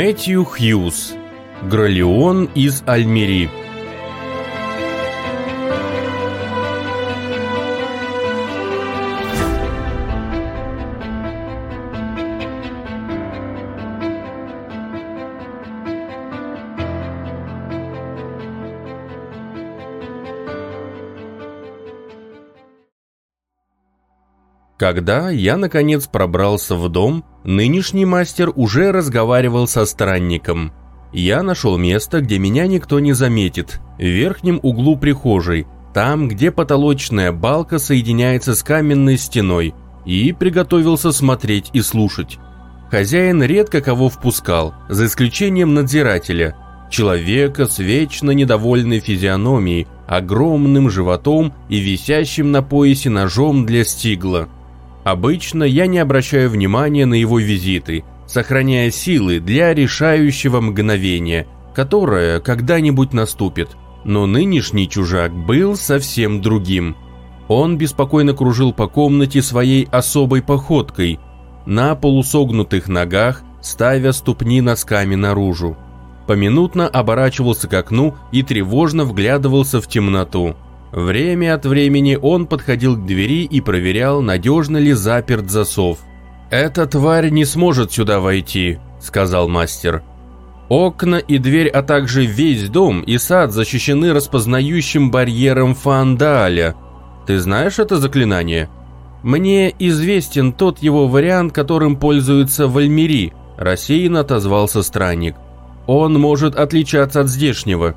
Мэтью Хьюз. Гролеон из Альмери. Когда я, наконец, пробрался в дом, нынешний мастер уже разговаривал со странником. Я нашел место, где меня никто не заметит, в верхнем углу прихожей, там, где потолочная балка соединяется с каменной стеной, и приготовился смотреть и слушать. Хозяин редко кого впускал, за исключением надзирателя, человека с вечно недовольной физиономией, огромным животом и висящим на поясе ножом для стигла. Обычно я не обращаю внимания на его визиты, сохраняя силы для решающего мгновения, которое когда-нибудь наступит. Но нынешний чужак был совсем другим. Он беспокойно кружил по комнате своей особой походкой, на полусогнутых ногах, ставя ступни носками наружу. Поминутно оборачивался к окну и тревожно вглядывался в темноту. Время от времени он подходил к двери и проверял, надежно ли заперт засов. «Эта тварь не сможет сюда войти», — сказал мастер. «Окна и дверь, а также весь дом и сад защищены распознающим барьером Фандаля. Ты знаешь это заклинание?» «Мне известен тот его вариант, которым пользуется Вальмири», – рассеянно отозвался странник. «Он может отличаться от здешнего».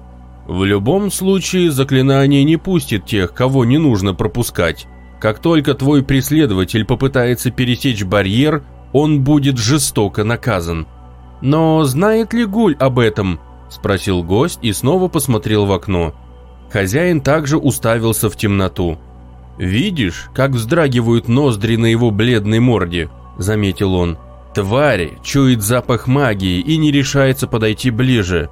В любом случае заклинание не пустит тех, кого не нужно пропускать. Как только твой преследователь попытается пересечь барьер, он будет жестоко наказан. Но знает ли Гуль об этом? Спросил гость и снова посмотрел в окно. Хозяин также уставился в темноту. «Видишь, как вздрагивают ноздри на его бледной морде?» – заметил он. «Тварь чует запах магии и не решается подойти ближе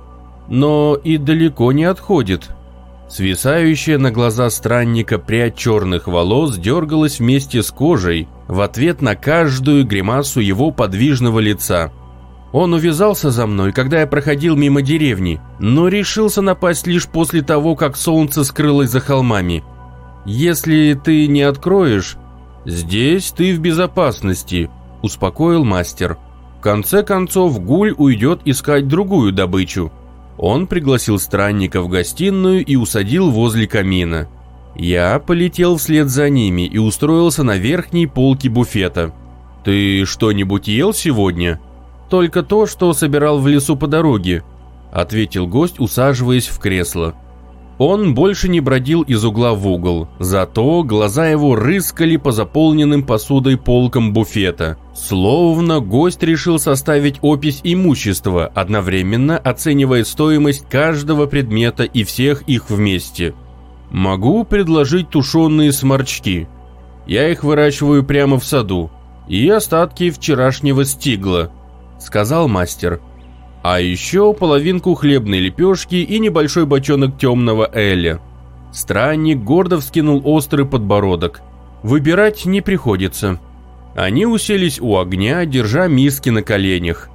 но и далеко не отходит. Свисающая на глаза странника прядь черных волос дергалась вместе с кожей в ответ на каждую гримасу его подвижного лица. Он увязался за мной, когда я проходил мимо деревни, но решился напасть лишь после того, как солнце скрылось за холмами. «Если ты не откроешь, здесь ты в безопасности», – успокоил мастер. В конце концов, Гуль уйдет искать другую добычу. Он пригласил странника в гостиную и усадил возле камина. Я полетел вслед за ними и устроился на верхней полке буфета. «Ты что-нибудь ел сегодня?» «Только то, что собирал в лесу по дороге», — ответил гость, усаживаясь в кресло. Он больше не бродил из угла в угол, зато глаза его рыскали по заполненным посудой полкам буфета. Словно гость решил составить опись имущества, одновременно оценивая стоимость каждого предмета и всех их вместе. «Могу предложить тушеные сморчки. Я их выращиваю прямо в саду. И остатки вчерашнего стигла», — сказал мастер. А еще половинку хлебной лепешки и небольшой бочонок темного эля. Странник гордо вскинул острый подбородок. Выбирать не приходится. Они уселись у огня, держа миски на коленях.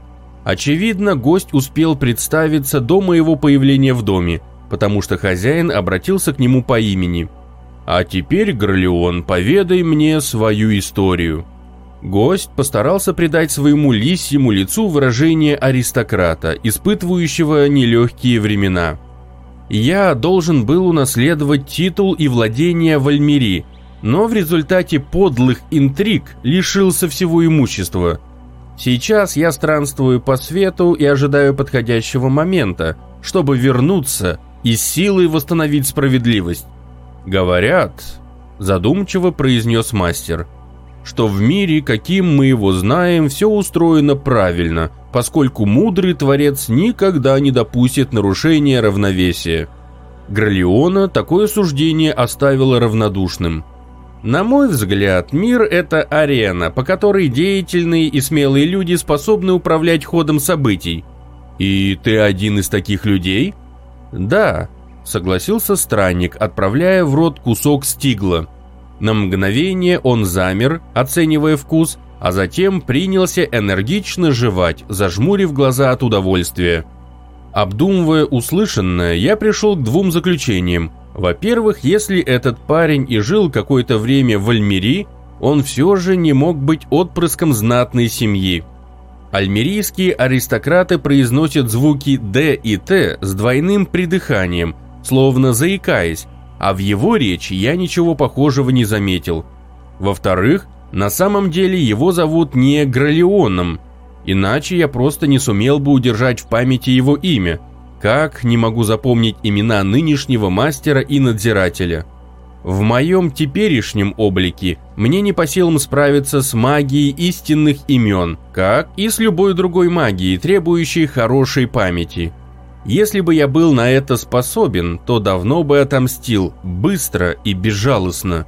Очевидно, гость успел представиться до моего появления в доме, потому что хозяин обратился к нему по имени. «А теперь, Горлеон, поведай мне свою историю». Гость постарался придать своему лисьему лицу выражение аристократа, испытывающего нелегкие времена. «Я должен был унаследовать титул и владение в Альмери, но в результате подлых интриг лишился всего имущества. Сейчас я странствую по свету и ожидаю подходящего момента, чтобы вернуться и силой восстановить справедливость. Говорят, задумчиво произнес мастер – что в мире, каким мы его знаем, все устроено правильно, поскольку мудрый творец никогда не допустит нарушения равновесия. Гралиона такое суждение оставило равнодушным. На мой взгляд, мир – это арена, по которой деятельные и смелые люди способны управлять ходом событий. И ты один из таких людей? Да, согласился странник, отправляя в рот кусок стигла – на мгновение он замер, оценивая вкус, а затем принялся энергично жевать, зажмурив глаза от удовольствия. Обдумывая услышанное, я пришел к двум заключениям. Во-первых, если этот парень и жил какое-то время в Альмери, он все же не мог быть отпрыском знатной семьи. Альмерийские аристократы произносят звуки «д» и «т» с двойным придыханием, словно заикаясь, а в его речи я ничего похожего не заметил. Во-вторых, на самом деле его зовут не Гралионом, иначе я просто не сумел бы удержать в памяти его имя, как не могу запомнить имена нынешнего мастера и надзирателя. В моем теперешнем облике мне не по силам справиться с магией истинных имен, как и с любой другой магией, требующей хорошей памяти. Если бы я был на это способен, то давно бы отомстил, быстро и безжалостно.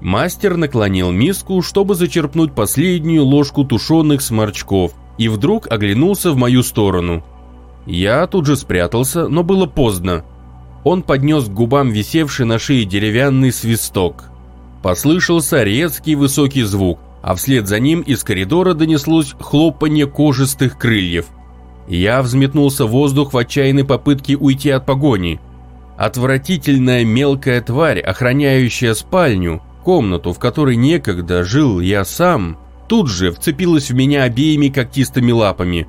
Мастер наклонил миску, чтобы зачерпнуть последнюю ложку тушеных сморчков, и вдруг оглянулся в мою сторону. Я тут же спрятался, но было поздно. Он поднес к губам висевший на шее деревянный свисток. Послышался резкий высокий звук, а вслед за ним из коридора донеслось хлопанье кожистых крыльев – я взметнулся в воздух в отчаянной попытке уйти от погони. Отвратительная мелкая тварь, охраняющая спальню, комнату, в которой некогда жил я сам, тут же вцепилась в меня обеими когтистыми лапами.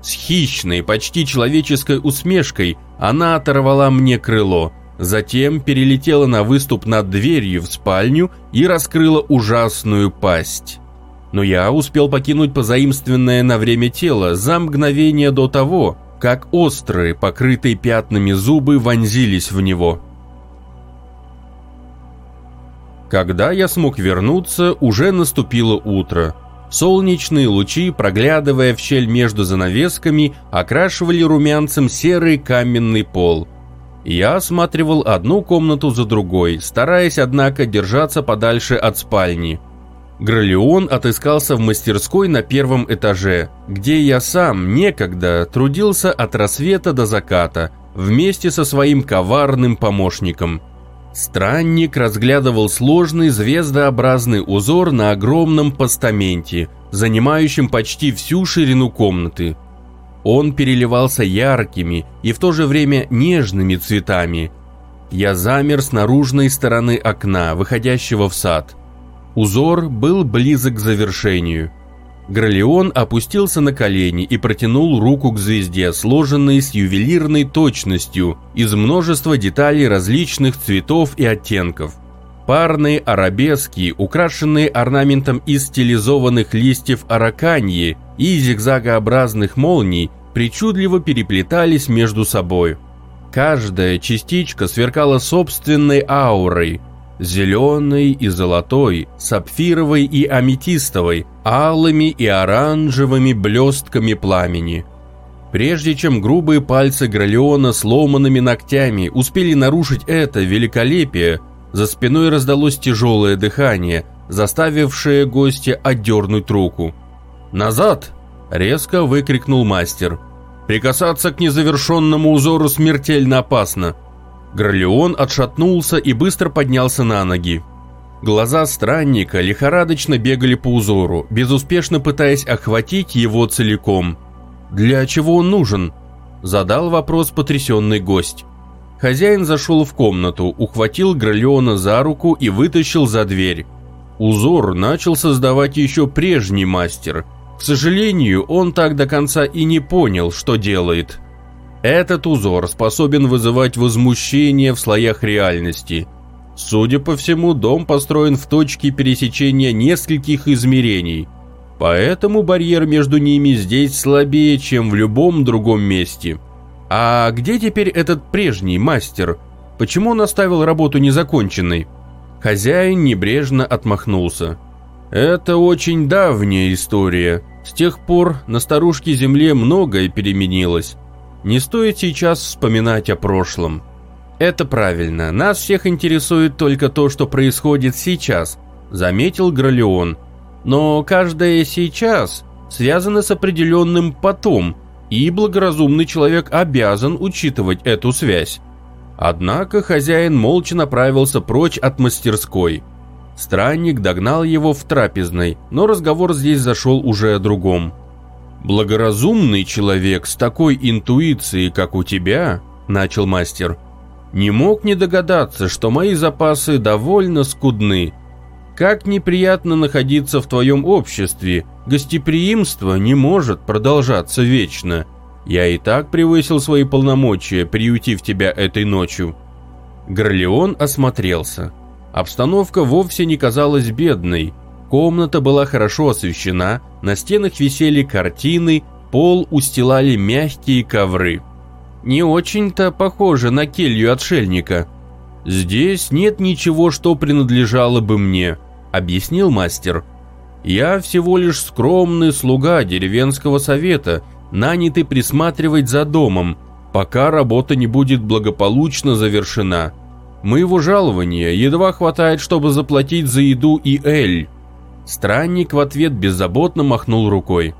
С хищной, почти человеческой усмешкой она оторвала мне крыло, затем перелетела на выступ над дверью в спальню и раскрыла ужасную пасть но я успел покинуть позаимственное на время тело за мгновение до того, как острые, покрытые пятнами зубы вонзились в него. Когда я смог вернуться, уже наступило утро. Солнечные лучи, проглядывая в щель между занавесками, окрашивали румянцем серый каменный пол. Я осматривал одну комнату за другой, стараясь, однако, держаться подальше от спальни – Гралион отыскался в мастерской на первом этаже, где я сам некогда трудился от рассвета до заката вместе со своим коварным помощником. Странник разглядывал сложный звездообразный узор на огромном постаменте, занимающем почти всю ширину комнаты. Он переливался яркими и в то же время нежными цветами. Я замер с наружной стороны окна, выходящего в сад – Узор был близок к завершению. Гралион опустился на колени и протянул руку к звезде, сложенной с ювелирной точностью из множества деталей различных цветов и оттенков. Парные арабески, украшенные орнаментом из стилизованных листьев араканьи и зигзагообразных молний, причудливо переплетались между собой. Каждая частичка сверкала собственной аурой – зеленой и золотой, сапфировой и аметистовой, алыми и оранжевыми блестками пламени. Прежде чем грубые пальцы Гралиона сломанными ногтями успели нарушить это великолепие, за спиной раздалось тяжелое дыхание, заставившее гостя отдернуть руку. «Назад!» – резко выкрикнул мастер. «Прикасаться к незавершенному узору смертельно опасно!» Гралион отшатнулся и быстро поднялся на ноги. Глаза странника лихорадочно бегали по узору, безуспешно пытаясь охватить его целиком. «Для чего он нужен?» – задал вопрос потрясенный гость. Хозяин зашел в комнату, ухватил Гралиона за руку и вытащил за дверь. Узор начал создавать еще прежний мастер. К сожалению, он так до конца и не понял, что делает – этот узор способен вызывать возмущение в слоях реальности. Судя по всему, дом построен в точке пересечения нескольких измерений, поэтому барьер между ними здесь слабее, чем в любом другом месте. А где теперь этот прежний мастер? Почему он оставил работу незаконченной? Хозяин небрежно отмахнулся. Это очень давняя история. С тех пор на старушке Земле многое переменилось. Не стоит сейчас вспоминать о прошлом. Это правильно, нас всех интересует только то, что происходит сейчас, заметил Гралион. Но каждое сейчас связано с определенным потом, и благоразумный человек обязан учитывать эту связь. Однако хозяин молча направился прочь от мастерской. Странник догнал его в трапезной, но разговор здесь зашел уже о другом. «Благоразумный человек с такой интуицией, как у тебя», – начал мастер, – «не мог не догадаться, что мои запасы довольно скудны. Как неприятно находиться в твоем обществе, гостеприимство не может продолжаться вечно. Я и так превысил свои полномочия, приютив тебя этой ночью». Горлеон осмотрелся. Обстановка вовсе не казалась бедной. Комната была хорошо освещена, на стенах висели картины, пол устилали мягкие ковры. Не очень-то похоже на келью отшельника. «Здесь нет ничего, что принадлежало бы мне», — объяснил мастер. «Я всего лишь скромный слуга деревенского совета, нанятый присматривать за домом, пока работа не будет благополучно завершена. Моего жалования едва хватает, чтобы заплатить за еду и эль. Странник в ответ беззаботно махнул рукой.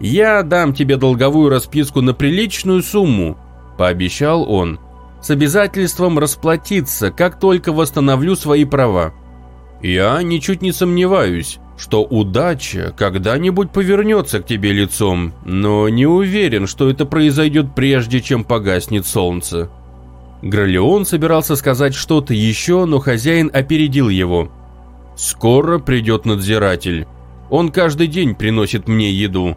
«Я дам тебе долговую расписку на приличную сумму», – пообещал он, – «с обязательством расплатиться, как только восстановлю свои права. Я ничуть не сомневаюсь, что удача когда-нибудь повернется к тебе лицом, но не уверен, что это произойдет прежде, чем погаснет солнце». Гролеон собирался сказать что-то еще, но хозяин опередил его. «Скоро придет надзиратель. Он каждый день приносит мне еду.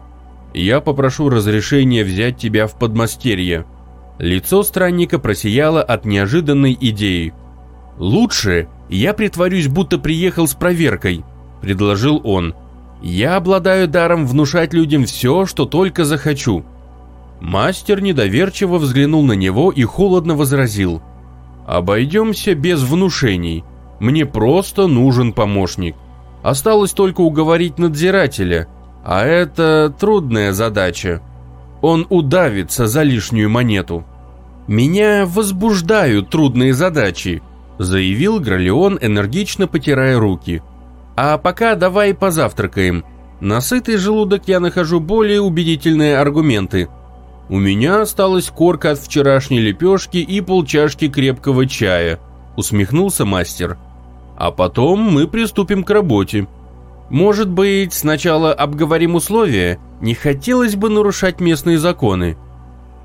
Я попрошу разрешения взять тебя в подмастерье». Лицо странника просияло от неожиданной идеи. «Лучше я притворюсь, будто приехал с проверкой», – предложил он. «Я обладаю даром внушать людям все, что только захочу. Мастер недоверчиво взглянул на него и холодно возразил. «Обойдемся без внушений. Мне просто нужен помощник. Осталось только уговорить надзирателя, а это трудная задача. Он удавится за лишнюю монету». «Меня возбуждают трудные задачи», – заявил Гролеон, энергично потирая руки. «А пока давай позавтракаем. На сытый желудок я нахожу более убедительные аргументы». У меня осталась корка от вчерашней лепешки и полчашки крепкого чая, усмехнулся мастер. А потом мы приступим к работе. Может быть, сначала обговорим условия? Не хотелось бы нарушать местные законы.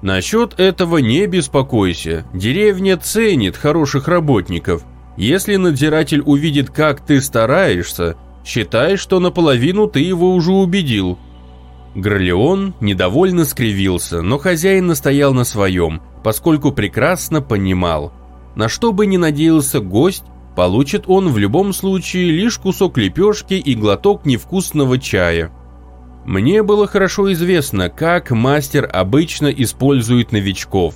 Насчет этого не беспокойся. Деревня ценит хороших работников. Если надзиратель увидит, как ты стараешься, считай, что наполовину ты его уже убедил. Гролеон недовольно скривился, но хозяин настоял на своем, поскольку прекрасно понимал. На что бы ни надеялся гость, получит он в любом случае лишь кусок лепешки и глоток невкусного чая. Мне было хорошо известно, как мастер обычно использует новичков,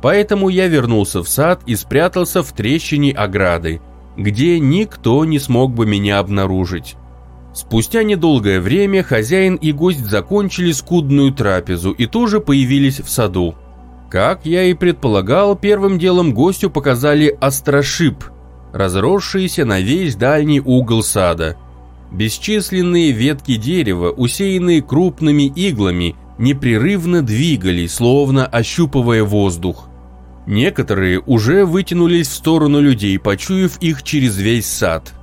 поэтому я вернулся в сад и спрятался в трещине ограды, где никто не смог бы меня обнаружить. Спустя недолгое время хозяин и гость закончили скудную трапезу и тоже появились в саду. Как я и предполагал, первым делом гостю показали острошип, разросшийся на весь дальний угол сада. Бесчисленные ветки дерева, усеянные крупными иглами, непрерывно двигались, словно ощупывая воздух. Некоторые уже вытянулись в сторону людей, почуяв их через весь сад –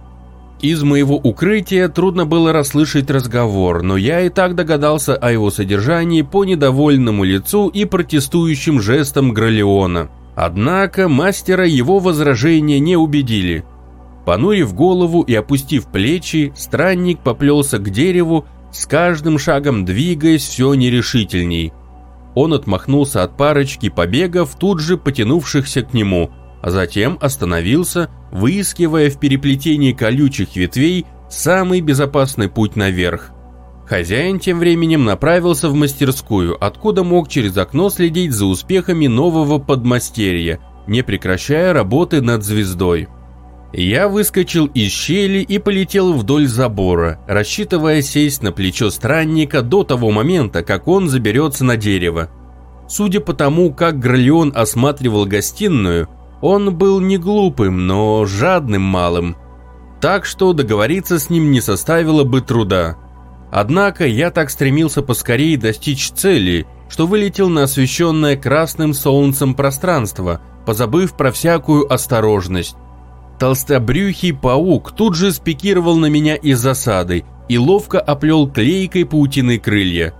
из моего укрытия трудно было расслышать разговор, но я и так догадался о его содержании по недовольному лицу и протестующим жестам Гролеона. Однако мастера его возражения не убедили. Понурив голову и опустив плечи, странник поплелся к дереву, с каждым шагом двигаясь все нерешительней. Он отмахнулся от парочки побегов, тут же потянувшихся к нему – а затем остановился, выискивая в переплетении колючих ветвей самый безопасный путь наверх. Хозяин тем временем направился в мастерскую, откуда мог через окно следить за успехами нового подмастерья, не прекращая работы над звездой. Я выскочил из щели и полетел вдоль забора, рассчитывая сесть на плечо странника до того момента, как он заберется на дерево. Судя по тому, как Гролеон осматривал гостиную, он был не глупым, но жадным малым. Так что договориться с ним не составило бы труда. Однако я так стремился поскорее достичь цели, что вылетел на освещенное красным солнцем пространство, позабыв про всякую осторожность. Толстобрюхий паук тут же спикировал на меня из засады и ловко оплел клейкой паутиной крылья.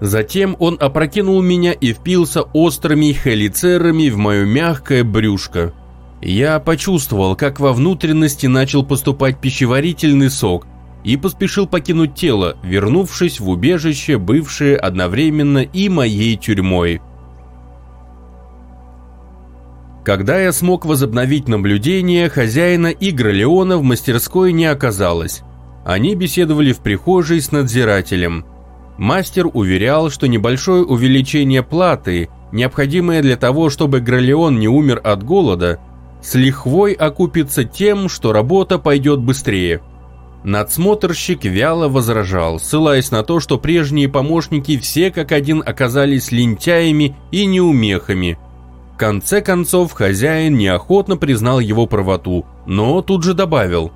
Затем он опрокинул меня и впился острыми хелицерами в мое мягкое брюшко. Я почувствовал, как во внутренности начал поступать пищеварительный сок и поспешил покинуть тело, вернувшись в убежище, бывшее одновременно и моей тюрьмой. Когда я смог возобновить наблюдение, хозяина и Гролеона в мастерской не оказалось. Они беседовали в прихожей с надзирателем. Мастер уверял, что небольшое увеличение платы, необходимое для того, чтобы Гролеон не умер от голода, с лихвой окупится тем, что работа пойдет быстрее. Надсмотрщик вяло возражал, ссылаясь на то, что прежние помощники все как один оказались лентяями и неумехами – конце концов, хозяин неохотно признал его правоту, но тут же добавил.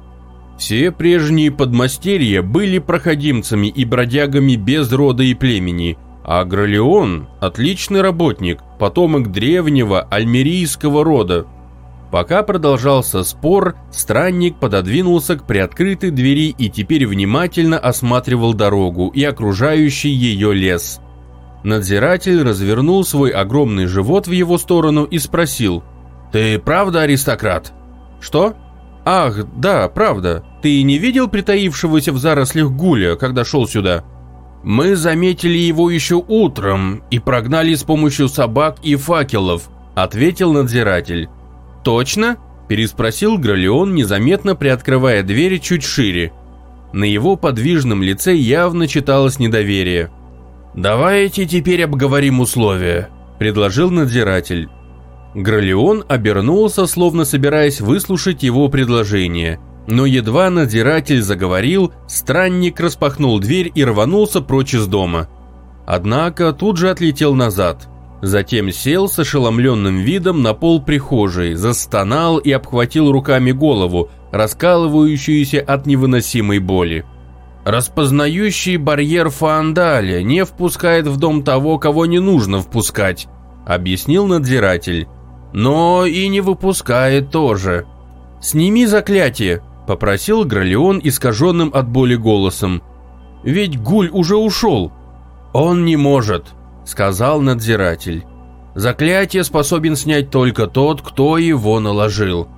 Все прежние подмастерья были проходимцами и бродягами без рода и племени, а Гролеон – отличный работник, потомок древнего альмерийского рода. Пока продолжался спор, странник пододвинулся к приоткрытой двери и теперь внимательно осматривал дорогу и окружающий ее лес – Надзиратель развернул свой огромный живот в его сторону и спросил. «Ты правда аристократ?» «Что?» «Ах, да, правда. Ты не видел притаившегося в зарослях гуля, когда шел сюда?» «Мы заметили его еще утром и прогнали с помощью собак и факелов», ответил надзиратель. «Точно?» – переспросил Гролеон, незаметно приоткрывая дверь чуть шире. На его подвижном лице явно читалось недоверие. «Давайте теперь обговорим условия», – предложил надзиратель. Гролеон обернулся, словно собираясь выслушать его предложение. Но едва надзиратель заговорил, странник распахнул дверь и рванулся прочь из дома. Однако тут же отлетел назад. Затем сел с ошеломленным видом на пол прихожей, застонал и обхватил руками голову, раскалывающуюся от невыносимой боли. Распознающий барьер Фаандаля не впускает в дом того, кого не нужно впускать, объяснил надзиратель. Но и не выпускает тоже. Сними заклятие, попросил Гролеон искаженным от боли голосом. Ведь Гуль уже ушел. Он не может, сказал надзиратель. Заклятие способен снять только тот, кто его наложил.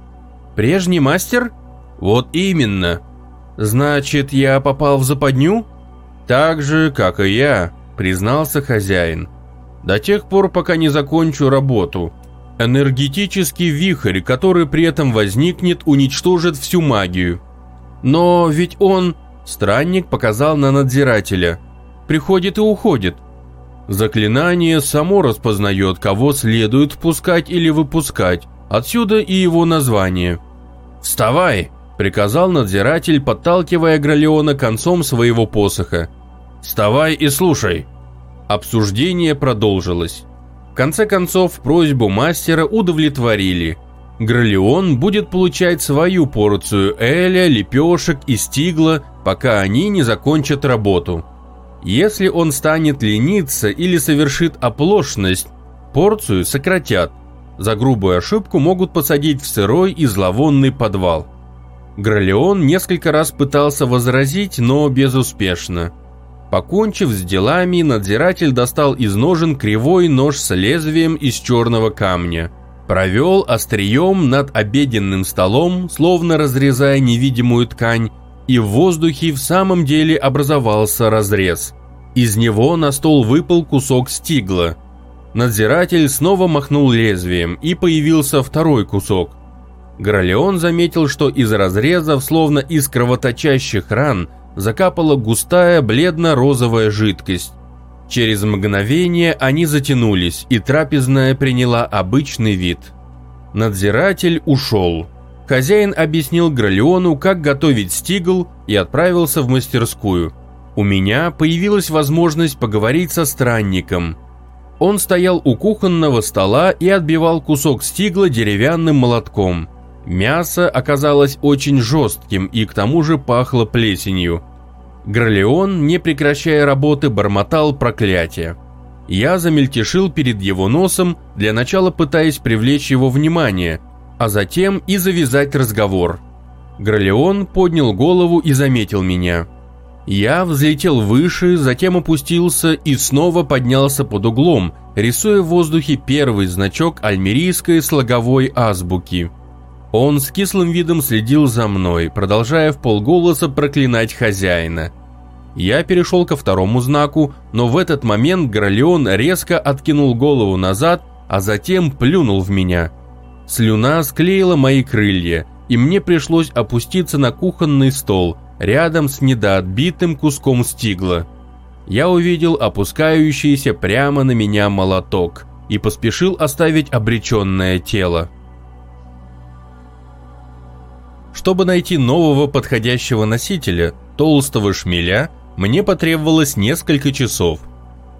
Прежний мастер? Вот именно, «Значит, я попал в западню?» «Так же, как и я», — признался хозяин. «До тех пор, пока не закончу работу. Энергетический вихрь, который при этом возникнет, уничтожит всю магию. Но ведь он...» Странник показал на надзирателя. «Приходит и уходит. Заклинание само распознает, кого следует впускать или выпускать. Отсюда и его название. «Вставай!» Приказал надзиратель, подталкивая Гролеона концом своего посоха. «Вставай и слушай!» Обсуждение продолжилось. В конце концов, просьбу мастера удовлетворили. Гролеон будет получать свою порцию эля, лепешек и стигла, пока они не закончат работу. Если он станет лениться или совершит оплошность, порцию сократят. За грубую ошибку могут посадить в сырой и зловонный подвал. Гролеон несколько раз пытался возразить, но безуспешно. Покончив с делами, надзиратель достал из ножен кривой нож с лезвием из черного камня. Провел острием над обеденным столом, словно разрезая невидимую ткань, и в воздухе в самом деле образовался разрез. Из него на стол выпал кусок стигла. Надзиратель снова махнул лезвием, и появился второй кусок – Гролеон заметил, что из разрезов, словно из кровоточащих ран, закапала густая бледно-розовая жидкость. Через мгновение они затянулись, и трапезная приняла обычный вид. Надзиратель ушел. Хозяин объяснил Гролеону, как готовить стигл, и отправился в мастерскую. У меня появилась возможность поговорить со странником. Он стоял у кухонного стола и отбивал кусок стигла деревянным молотком – Мясо оказалось очень жестким и к тому же пахло плесенью. Гролеон, не прекращая работы, бормотал проклятие. Я замельтешил перед его носом, для начала пытаясь привлечь его внимание, а затем и завязать разговор. Гролеон поднял голову и заметил меня. Я взлетел выше, затем опустился и снова поднялся под углом, рисуя в воздухе первый значок альмерийской слоговой азбуки. Он с кислым видом следил за мной, продолжая в полголоса проклинать хозяина. Я перешел ко второму знаку, но в этот момент Гролеон резко откинул голову назад, а затем плюнул в меня. Слюна склеила мои крылья, и мне пришлось опуститься на кухонный стол, рядом с недоотбитым куском стигла. Я увидел опускающийся прямо на меня молоток и поспешил оставить обреченное тело. Чтобы найти нового подходящего носителя, толстого шмеля, мне потребовалось несколько часов.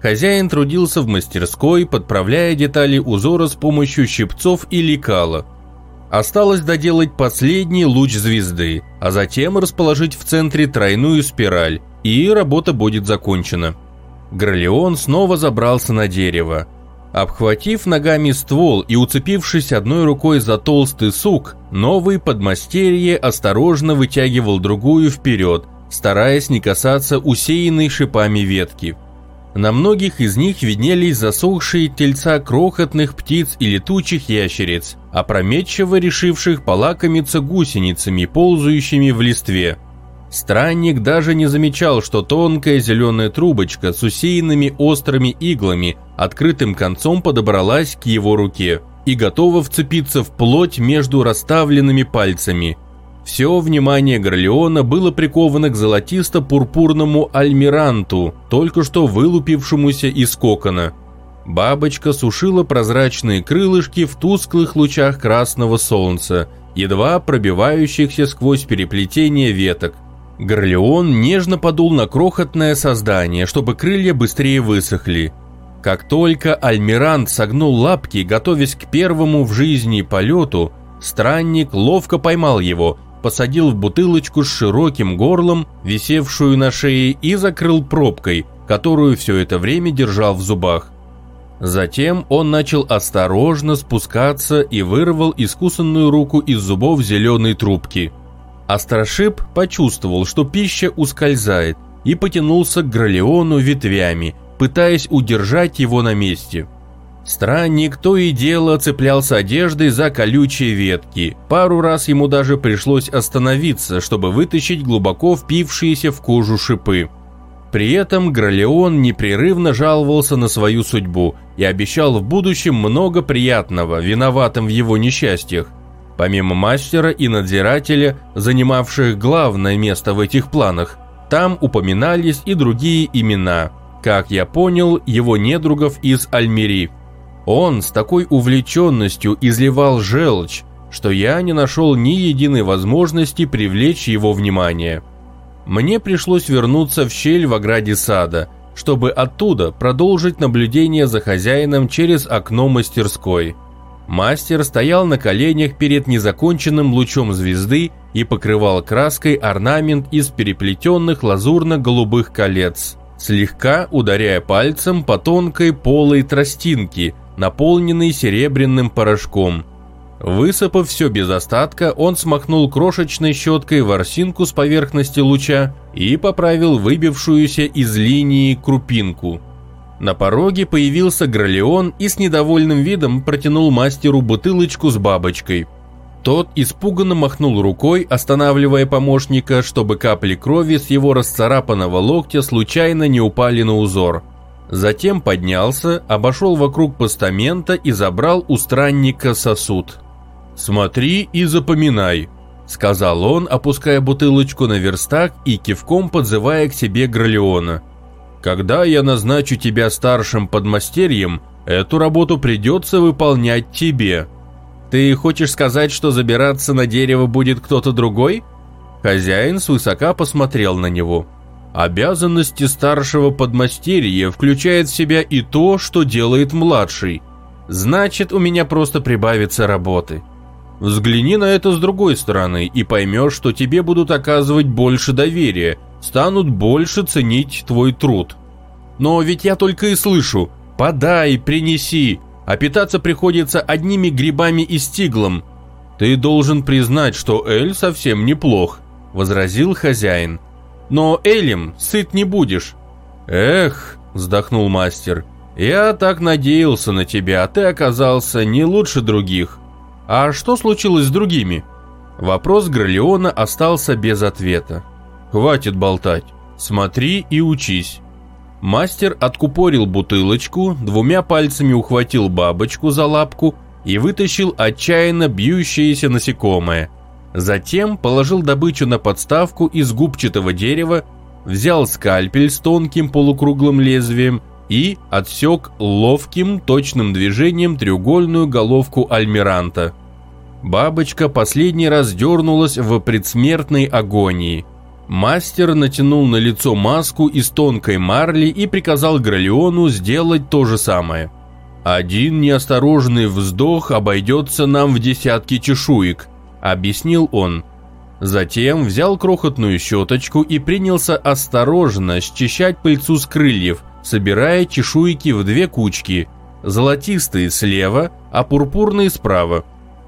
Хозяин трудился в мастерской, подправляя детали узора с помощью щипцов и лекала. Осталось доделать последний луч звезды, а затем расположить в центре тройную спираль, и работа будет закончена. Гролеон снова забрался на дерево. Обхватив ногами ствол и уцепившись одной рукой за толстый сук, новый подмастерье осторожно вытягивал другую вперед, стараясь не касаться усеянной шипами ветки. На многих из них виднелись засохшие тельца крохотных птиц и летучих ящериц, опрометчиво решивших полакомиться гусеницами, ползающими в листве. Странник даже не замечал, что тонкая зеленая трубочка с усеянными острыми иглами открытым концом подобралась к его руке и готова вцепиться в плоть между расставленными пальцами. Все внимание Горлеона было приковано к золотисто-пурпурному альмиранту, только что вылупившемуся из кокона. Бабочка сушила прозрачные крылышки в тусклых лучах красного солнца, едва пробивающихся сквозь переплетение веток. Горлеон нежно подул на крохотное создание, чтобы крылья быстрее высохли. Как только Альмирант согнул лапки, готовясь к первому в жизни полету, странник ловко поймал его, посадил в бутылочку с широким горлом, висевшую на шее, и закрыл пробкой, которую все это время держал в зубах. Затем он начал осторожно спускаться и вырвал искусанную руку из зубов зеленой трубки – Астрошип почувствовал, что пища ускользает, и потянулся к Гролеону ветвями, пытаясь удержать его на месте. Странник то и дело цеплялся одеждой за колючие ветки. Пару раз ему даже пришлось остановиться, чтобы вытащить глубоко впившиеся в кожу шипы. При этом Гролеон непрерывно жаловался на свою судьбу и обещал в будущем много приятного, виноватым в его несчастьях. Помимо мастера и надзирателя, занимавших главное место в этих планах, там упоминались и другие имена, как я понял, его недругов из Альмери. Он с такой увлеченностью изливал желчь, что я не нашел ни единой возможности привлечь его внимание. Мне пришлось вернуться в щель в ограде сада, чтобы оттуда продолжить наблюдение за хозяином через окно мастерской – Мастер стоял на коленях перед незаконченным лучом звезды и покрывал краской орнамент из переплетенных лазурно-голубых колец, слегка ударяя пальцем по тонкой полой тростинке, наполненной серебряным порошком. Высыпав все без остатка, он смахнул крошечной щеткой ворсинку с поверхности луча и поправил выбившуюся из линии крупинку – на пороге появился Гролеон и с недовольным видом протянул мастеру бутылочку с бабочкой. Тот испуганно махнул рукой, останавливая помощника, чтобы капли крови с его расцарапанного локтя случайно не упали на узор. Затем поднялся, обошел вокруг постамента и забрал у странника сосуд. «Смотри и запоминай», — сказал он, опуская бутылочку на верстак и кивком подзывая к себе Гролеона. Когда я назначу тебя старшим подмастерьем, эту работу придется выполнять тебе. Ты хочешь сказать, что забираться на дерево будет кто-то другой? Хозяин свысока посмотрел на него. Обязанности старшего подмастерья включают в себя и то, что делает младший. Значит, у меня просто прибавится работы. Взгляни на это с другой стороны и поймешь, что тебе будут оказывать больше доверия, станут больше ценить твой труд. Но ведь я только и слышу «подай, принеси», а питаться приходится одними грибами и стиглом. «Ты должен признать, что Эль совсем неплох», – возразил хозяин. «Но Элем сыт не будешь». «Эх», – вздохнул мастер, – «я так надеялся на тебя, а ты оказался не лучше других». «А что случилось с другими?» Вопрос Гролеона остался без ответа. «Хватит болтать. Смотри и учись». Мастер откупорил бутылочку, двумя пальцами ухватил бабочку за лапку и вытащил отчаянно бьющееся насекомое. Затем положил добычу на подставку из губчатого дерева, взял скальпель с тонким полукруглым лезвием и отсек ловким точным движением треугольную головку альмиранта. Бабочка последний раз дернулась в предсмертной агонии. Мастер натянул на лицо маску из тонкой марли и приказал Гралиону сделать то же самое – «Один неосторожный вздох обойдется нам в десятки чешуек», — объяснил он. Затем взял крохотную щеточку и принялся осторожно счищать пыльцу с крыльев, собирая чешуйки в две кучки, золотистые слева, а пурпурные справа.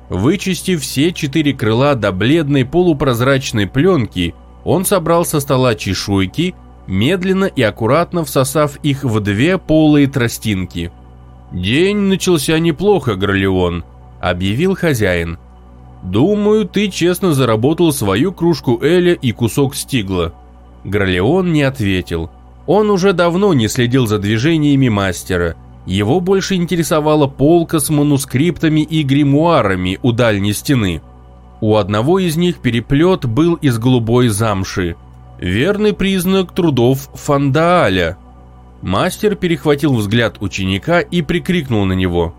Вычистив все четыре крыла до бледной полупрозрачной пленки, он собрал со стола чешуйки, медленно и аккуратно всосав их в две полые тростинки – «День начался неплохо, Гролеон», — объявил хозяин. «Думаю, ты честно заработал свою кружку Эля и кусок стигла». Гролеон не ответил. Он уже давно не следил за движениями мастера. Его больше интересовала полка с манускриптами и гримуарами у дальней стены. У одного из них переплет был из голубой замши. Верный признак трудов Фандааля – Мастер перехватил взгляд ученика и прикрикнул на него.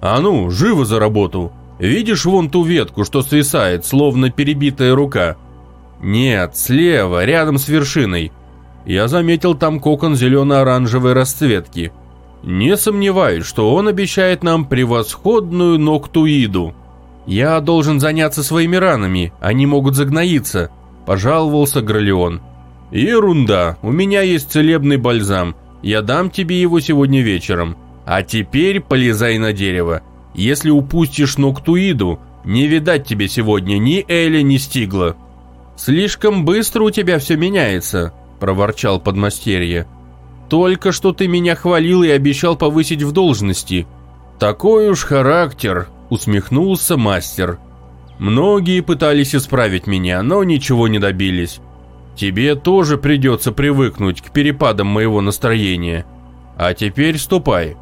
«А ну, живо за работу! Видишь вон ту ветку, что свисает, словно перебитая рука?» «Нет, слева, рядом с вершиной. Я заметил там кокон зелено-оранжевой расцветки. Не сомневаюсь, что он обещает нам превосходную ноктуиду. Я должен заняться своими ранами, они могут загноиться», – пожаловался Гролеон. «Ерунда, у меня есть целебный бальзам. Я дам тебе его сегодня вечером. А теперь полезай на дерево. Если упустишь Ноктуиду, не видать тебе сегодня ни Эля, ни Стигла». «Слишком быстро у тебя все меняется», – проворчал подмастерье. «Только что ты меня хвалил и обещал повысить в должности». «Такой уж характер», – усмехнулся мастер. «Многие пытались исправить меня, но ничего не добились. Тебе тоже придется привыкнуть к перепадам моего настроения. А теперь ступай».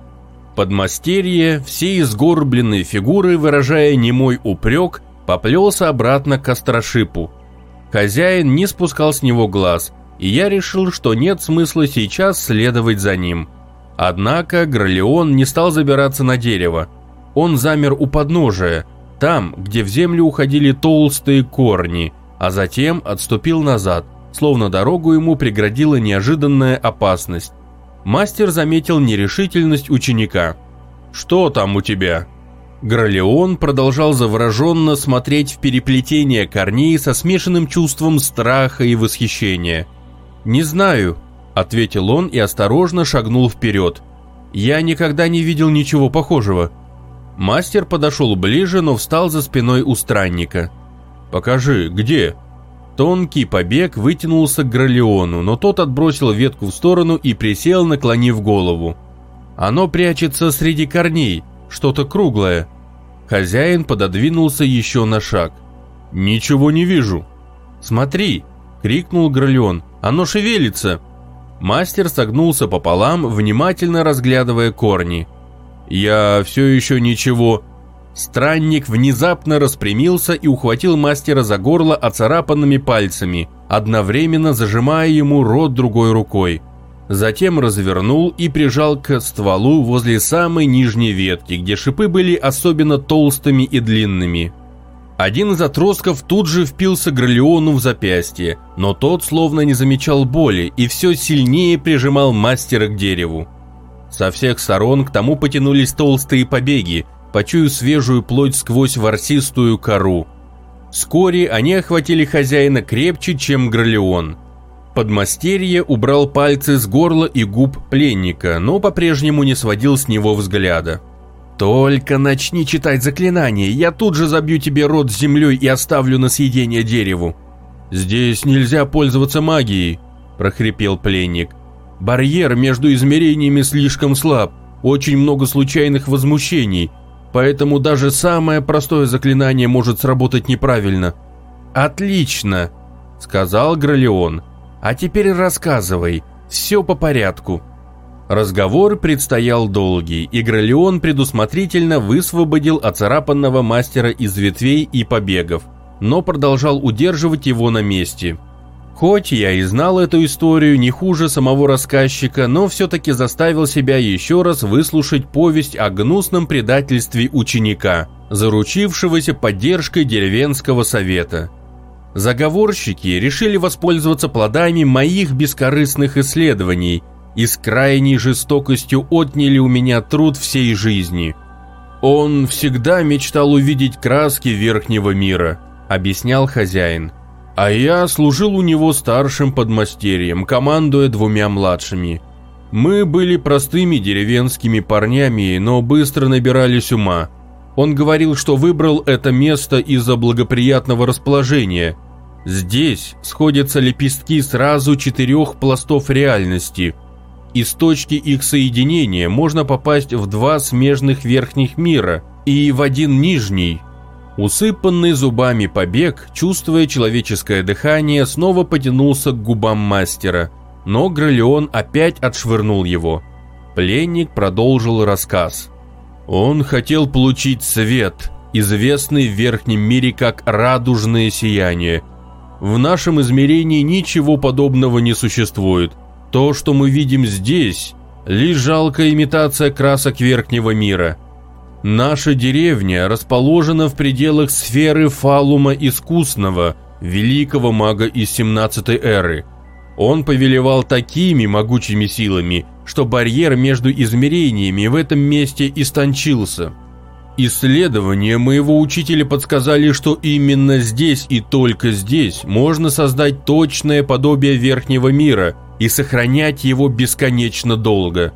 Подмастерье, все изгорбленные фигуры, выражая немой упрек, поплелся обратно к Острошипу. Хозяин не спускал с него глаз, и я решил, что нет смысла сейчас следовать за ним. Однако Гролеон не стал забираться на дерево. Он замер у подножия, там, где в землю уходили толстые корни, а затем отступил назад, словно дорогу ему преградила неожиданная опасность. Мастер заметил нерешительность ученика. «Что там у тебя?» Гролеон продолжал завороженно смотреть в переплетение корней со смешанным чувством страха и восхищения. «Не знаю», — ответил он и осторожно шагнул вперед. «Я никогда не видел ничего похожего». Мастер подошел ближе, но встал за спиной у странника. «Покажи, где?» Тонкий побег вытянулся к Гролеону, но тот отбросил ветку в сторону и присел, наклонив голову. Оно прячется среди корней, что-то круглое. Хозяин пододвинулся еще на шаг. «Ничего не вижу». «Смотри!» — крикнул Гролеон. «Оно шевелится!» Мастер согнулся пополам, внимательно разглядывая корни. «Я все еще ничего...» Странник внезапно распрямился и ухватил мастера за горло оцарапанными пальцами, одновременно зажимая ему рот другой рукой. Затем развернул и прижал к стволу возле самой нижней ветки, где шипы были особенно толстыми и длинными. Один из отростков тут же впился Гролеону в запястье, но тот словно не замечал боли и все сильнее прижимал мастера к дереву. Со всех сторон к тому потянулись толстые побеги, почую свежую плоть сквозь ворсистую кору. Вскоре они охватили хозяина крепче, чем Гролеон. Подмастерье убрал пальцы с горла и губ пленника, но по-прежнему не сводил с него взгляда. «Только начни читать заклинание, я тут же забью тебе рот землей и оставлю на съедение дереву». «Здесь нельзя пользоваться магией», – прохрипел пленник. «Барьер между измерениями слишком слаб, очень много случайных возмущений, поэтому даже самое простое заклинание может сработать неправильно». «Отлично», – сказал Гролеон. «А теперь рассказывай, все по порядку». Разговор предстоял долгий, и Гролеон предусмотрительно высвободил оцарапанного мастера из ветвей и побегов, но продолжал удерживать его на месте. Хоть я и знал эту историю не хуже самого рассказчика, но все-таки заставил себя еще раз выслушать повесть о гнусном предательстве ученика, заручившегося поддержкой деревенского совета. Заговорщики решили воспользоваться плодами моих бескорыстных исследований и с крайней жестокостью отняли у меня труд всей жизни. Он всегда мечтал увидеть краски верхнего мира, объяснял хозяин. А я служил у него старшим подмастерьем, командуя двумя младшими. Мы были простыми деревенскими парнями, но быстро набирались ума. Он говорил, что выбрал это место из-за благоприятного расположения. Здесь сходятся лепестки сразу четырех пластов реальности – из точки их соединения можно попасть в два смежных верхних мира и в один нижний. Усыпанный зубами побег, чувствуя человеческое дыхание, снова потянулся к губам мастера, но Гролеон опять отшвырнул его. Пленник продолжил рассказ. Он хотел получить свет, известный в верхнем мире как радужное сияние. В нашем измерении ничего подобного не существует, то, что мы видим здесь, лишь жалкая имитация красок верхнего мира. Наша деревня расположена в пределах сферы фалума искусного, великого мага из 17 эры. Он повелевал такими могучими силами, что барьер между измерениями в этом месте истончился. Исследования моего учителя подсказали, что именно здесь и только здесь можно создать точное подобие верхнего мира – и сохранять его бесконечно долго.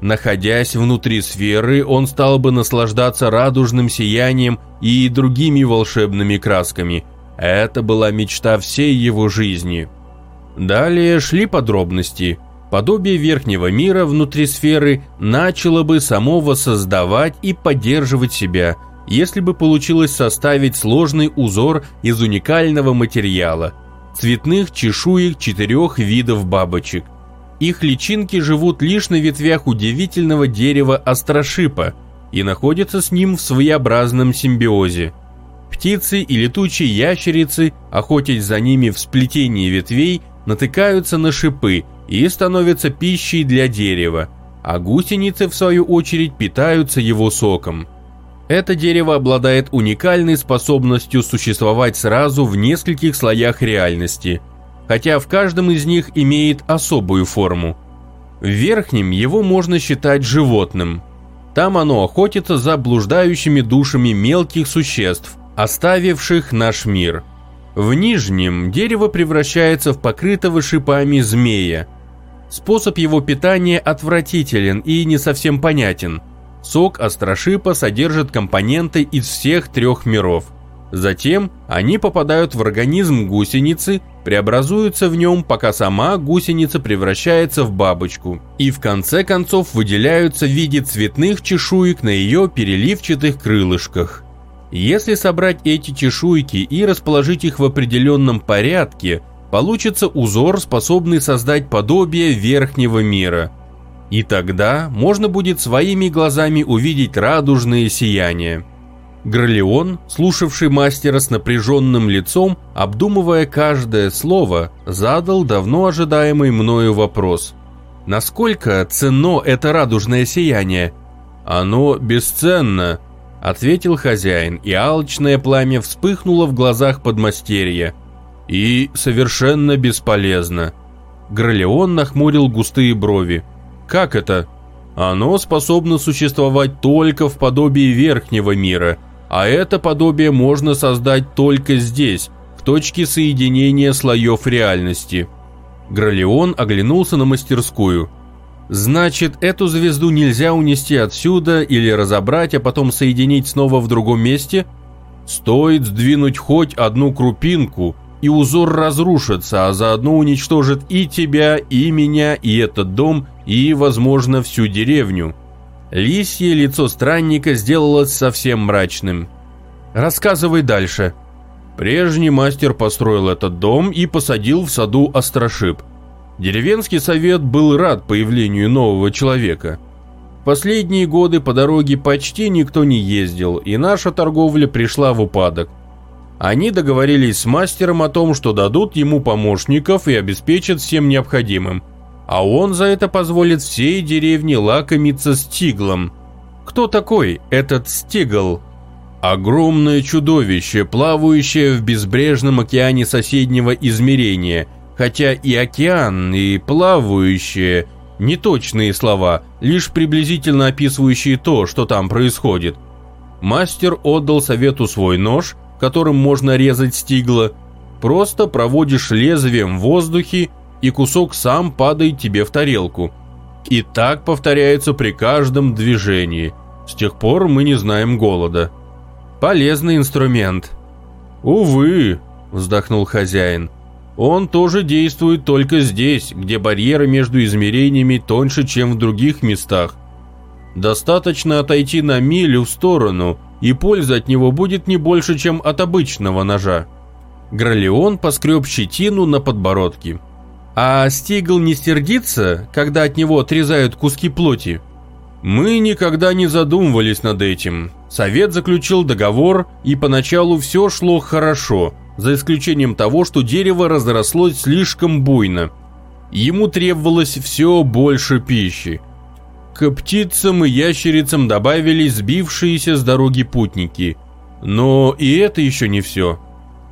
Находясь внутри сферы, он стал бы наслаждаться радужным сиянием и другими волшебными красками. Это была мечта всей его жизни. Далее шли подробности. Подобие верхнего мира внутри сферы начало бы само воссоздавать и поддерживать себя, если бы получилось составить сложный узор из уникального материала – цветных чешуек четырех видов бабочек. Их личинки живут лишь на ветвях удивительного дерева острошипа и находятся с ним в своеобразном симбиозе. Птицы и летучие ящерицы, охотясь за ними в сплетении ветвей, натыкаются на шипы и становятся пищей для дерева, а гусеницы, в свою очередь, питаются его соком. Это дерево обладает уникальной способностью существовать сразу в нескольких слоях реальности, хотя в каждом из них имеет особую форму. В верхнем его можно считать животным. Там оно охотится за блуждающими душами мелких существ, оставивших наш мир. В нижнем дерево превращается в покрытого шипами змея. Способ его питания отвратителен и не совсем понятен – Сок астрошипа содержит компоненты из всех трех миров. Затем они попадают в организм гусеницы, преобразуются в нем, пока сама гусеница превращается в бабочку, и в конце концов выделяются в виде цветных чешуек на ее переливчатых крылышках. Если собрать эти чешуйки и расположить их в определенном порядке, получится узор, способный создать подобие верхнего мира – и тогда можно будет своими глазами увидеть радужные сияния. Гролеон, слушавший мастера с напряженным лицом, обдумывая каждое слово, задал давно ожидаемый мною вопрос. «Насколько ценно это радужное сияние?» «Оно бесценно», — ответил хозяин, и алчное пламя вспыхнуло в глазах подмастерья. «И совершенно бесполезно». Гролеон нахмурил густые брови. Как это? Оно способно существовать только в подобии верхнего мира, а это подобие можно создать только здесь, в точке соединения слоев реальности. Гролеон оглянулся на мастерскую. Значит, эту звезду нельзя унести отсюда или разобрать, а потом соединить снова в другом месте? Стоит сдвинуть хоть одну крупинку, и узор разрушится, а заодно уничтожит и тебя, и меня, и этот дом, и, возможно, всю деревню. Лисье лицо странника сделалось совсем мрачным. «Рассказывай дальше». Прежний мастер построил этот дом и посадил в саду острошип. Деревенский совет был рад появлению нового человека. Последние годы по дороге почти никто не ездил, и наша торговля пришла в упадок. Они договорились с мастером о том, что дадут ему помощников и обеспечат всем необходимым, а он за это позволит всей деревне лакомиться стиглом. Кто такой этот стигл? Огромное чудовище, плавающее в безбрежном океане соседнего измерения – хотя и океан, и плавающие – неточные слова, лишь приблизительно описывающие то, что там происходит. Мастер отдал совету свой нож, которым можно резать стигло. Просто проводишь лезвием в воздухе, и кусок сам падает тебе в тарелку. И так повторяется при каждом движении. С тех пор мы не знаем голода. Полезный инструмент. «Увы», – вздохнул хозяин, – он тоже действует только здесь, где барьеры между измерениями тоньше, чем в других местах. Достаточно отойти на милю в сторону, и польза от него будет не больше, чем от обычного ножа. Гролеон поскреб щетину на подбородке. А Стигл не сердится, когда от него отрезают куски плоти? Мы никогда не задумывались над этим. Совет заключил договор, и поначалу все шло хорошо – за исключением того, что дерево разрослось слишком буйно. Ему требовалось все больше пищи. К птицам и ящерицам добавились сбившиеся с дороги путники. Но и это еще не все.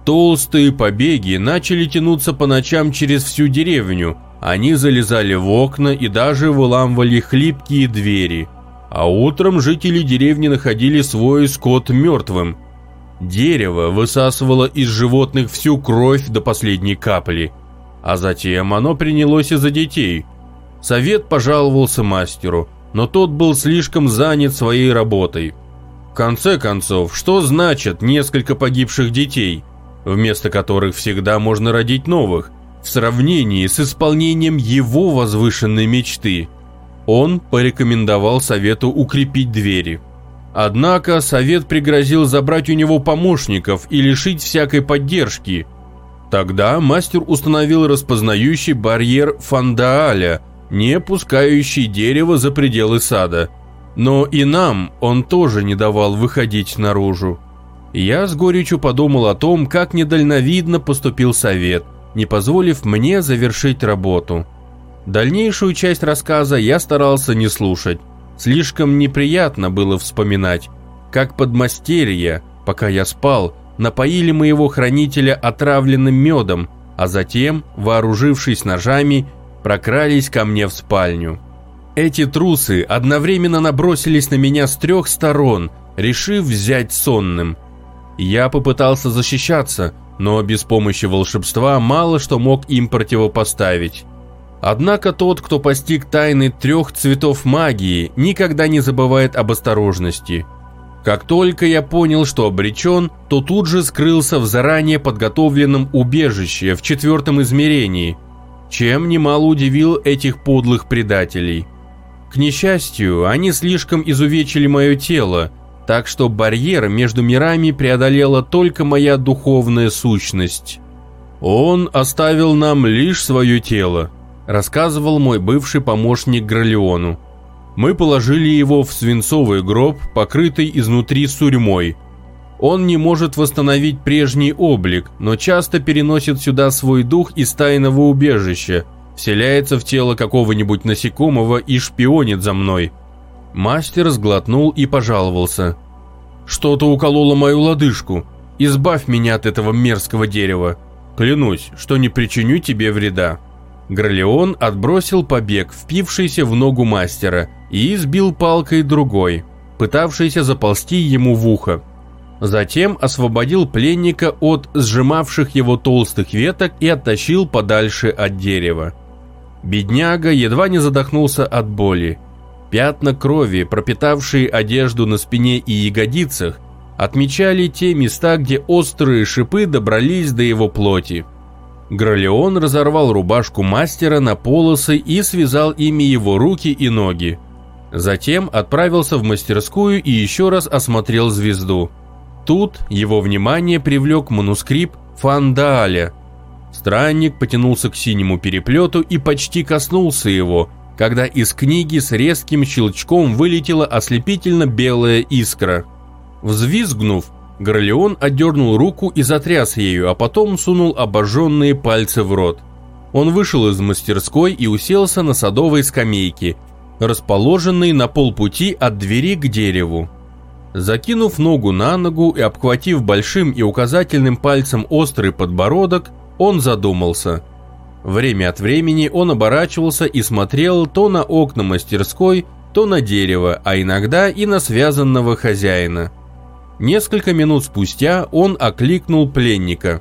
Толстые побеги начали тянуться по ночам через всю деревню. Они залезали в окна и даже выламывали хлипкие двери. А утром жители деревни находили свой скот мертвым – Дерево высасывало из животных всю кровь до последней капли, а затем оно принялось из-за детей. Совет пожаловался мастеру, но тот был слишком занят своей работой. В конце концов, что значит несколько погибших детей, вместо которых всегда можно родить новых, в сравнении с исполнением его возвышенной мечты? Он порекомендовал совету укрепить двери – Однако совет пригрозил забрать у него помощников и лишить всякой поддержки. Тогда мастер установил распознающий барьер Фандааля, не пускающий дерево за пределы сада. Но и нам он тоже не давал выходить наружу. Я с горечью подумал о том, как недальновидно поступил совет, не позволив мне завершить работу. Дальнейшую часть рассказа я старался не слушать. Слишком неприятно было вспоминать, как подмастерья, пока я спал, напоили моего хранителя отравленным медом, а затем, вооружившись ножами, прокрались ко мне в спальню. Эти трусы одновременно набросились на меня с трех сторон, решив взять сонным. Я попытался защищаться, но без помощи волшебства мало что мог им противопоставить. Однако тот, кто постиг тайны трех цветов магии, никогда не забывает об осторожности. Как только я понял, что обречен, то тут же скрылся в заранее подготовленном убежище в четвертом измерении, чем немало удивил этих подлых предателей. К несчастью, они слишком изувечили мое тело, так что барьер между мирами преодолела только моя духовная сущность. Он оставил нам лишь свое тело, рассказывал мой бывший помощник Гролеону. Мы положили его в свинцовый гроб, покрытый изнутри сурьмой. Он не может восстановить прежний облик, но часто переносит сюда свой дух из тайного убежища, вселяется в тело какого-нибудь насекомого и шпионит за мной. Мастер сглотнул и пожаловался. «Что-то укололо мою лодыжку. Избавь меня от этого мерзкого дерева. Клянусь, что не причиню тебе вреда». Гролеон отбросил побег, впившийся в ногу мастера, и избил палкой другой, пытавшийся заползти ему в ухо. Затем освободил пленника от сжимавших его толстых веток и оттащил подальше от дерева. Бедняга едва не задохнулся от боли. Пятна крови, пропитавшие одежду на спине и ягодицах, отмечали те места, где острые шипы добрались до его плоти. Гролеон разорвал рубашку мастера на полосы и связал ими его руки и ноги. Затем отправился в мастерскую и еще раз осмотрел звезду. Тут его внимание привлек манускрипт Фандааля. Странник потянулся к синему переплету и почти коснулся его, когда из книги с резким щелчком вылетела ослепительно белая искра. Взвизгнув, Горлеон отдернул руку и затряс ею, а потом сунул обожженные пальцы в рот. Он вышел из мастерской и уселся на садовой скамейке, расположенной на полпути от двери к дереву. Закинув ногу на ногу и обхватив большим и указательным пальцем острый подбородок, он задумался. Время от времени он оборачивался и смотрел то на окна мастерской, то на дерево, а иногда и на связанного хозяина. Несколько минут спустя он окликнул пленника.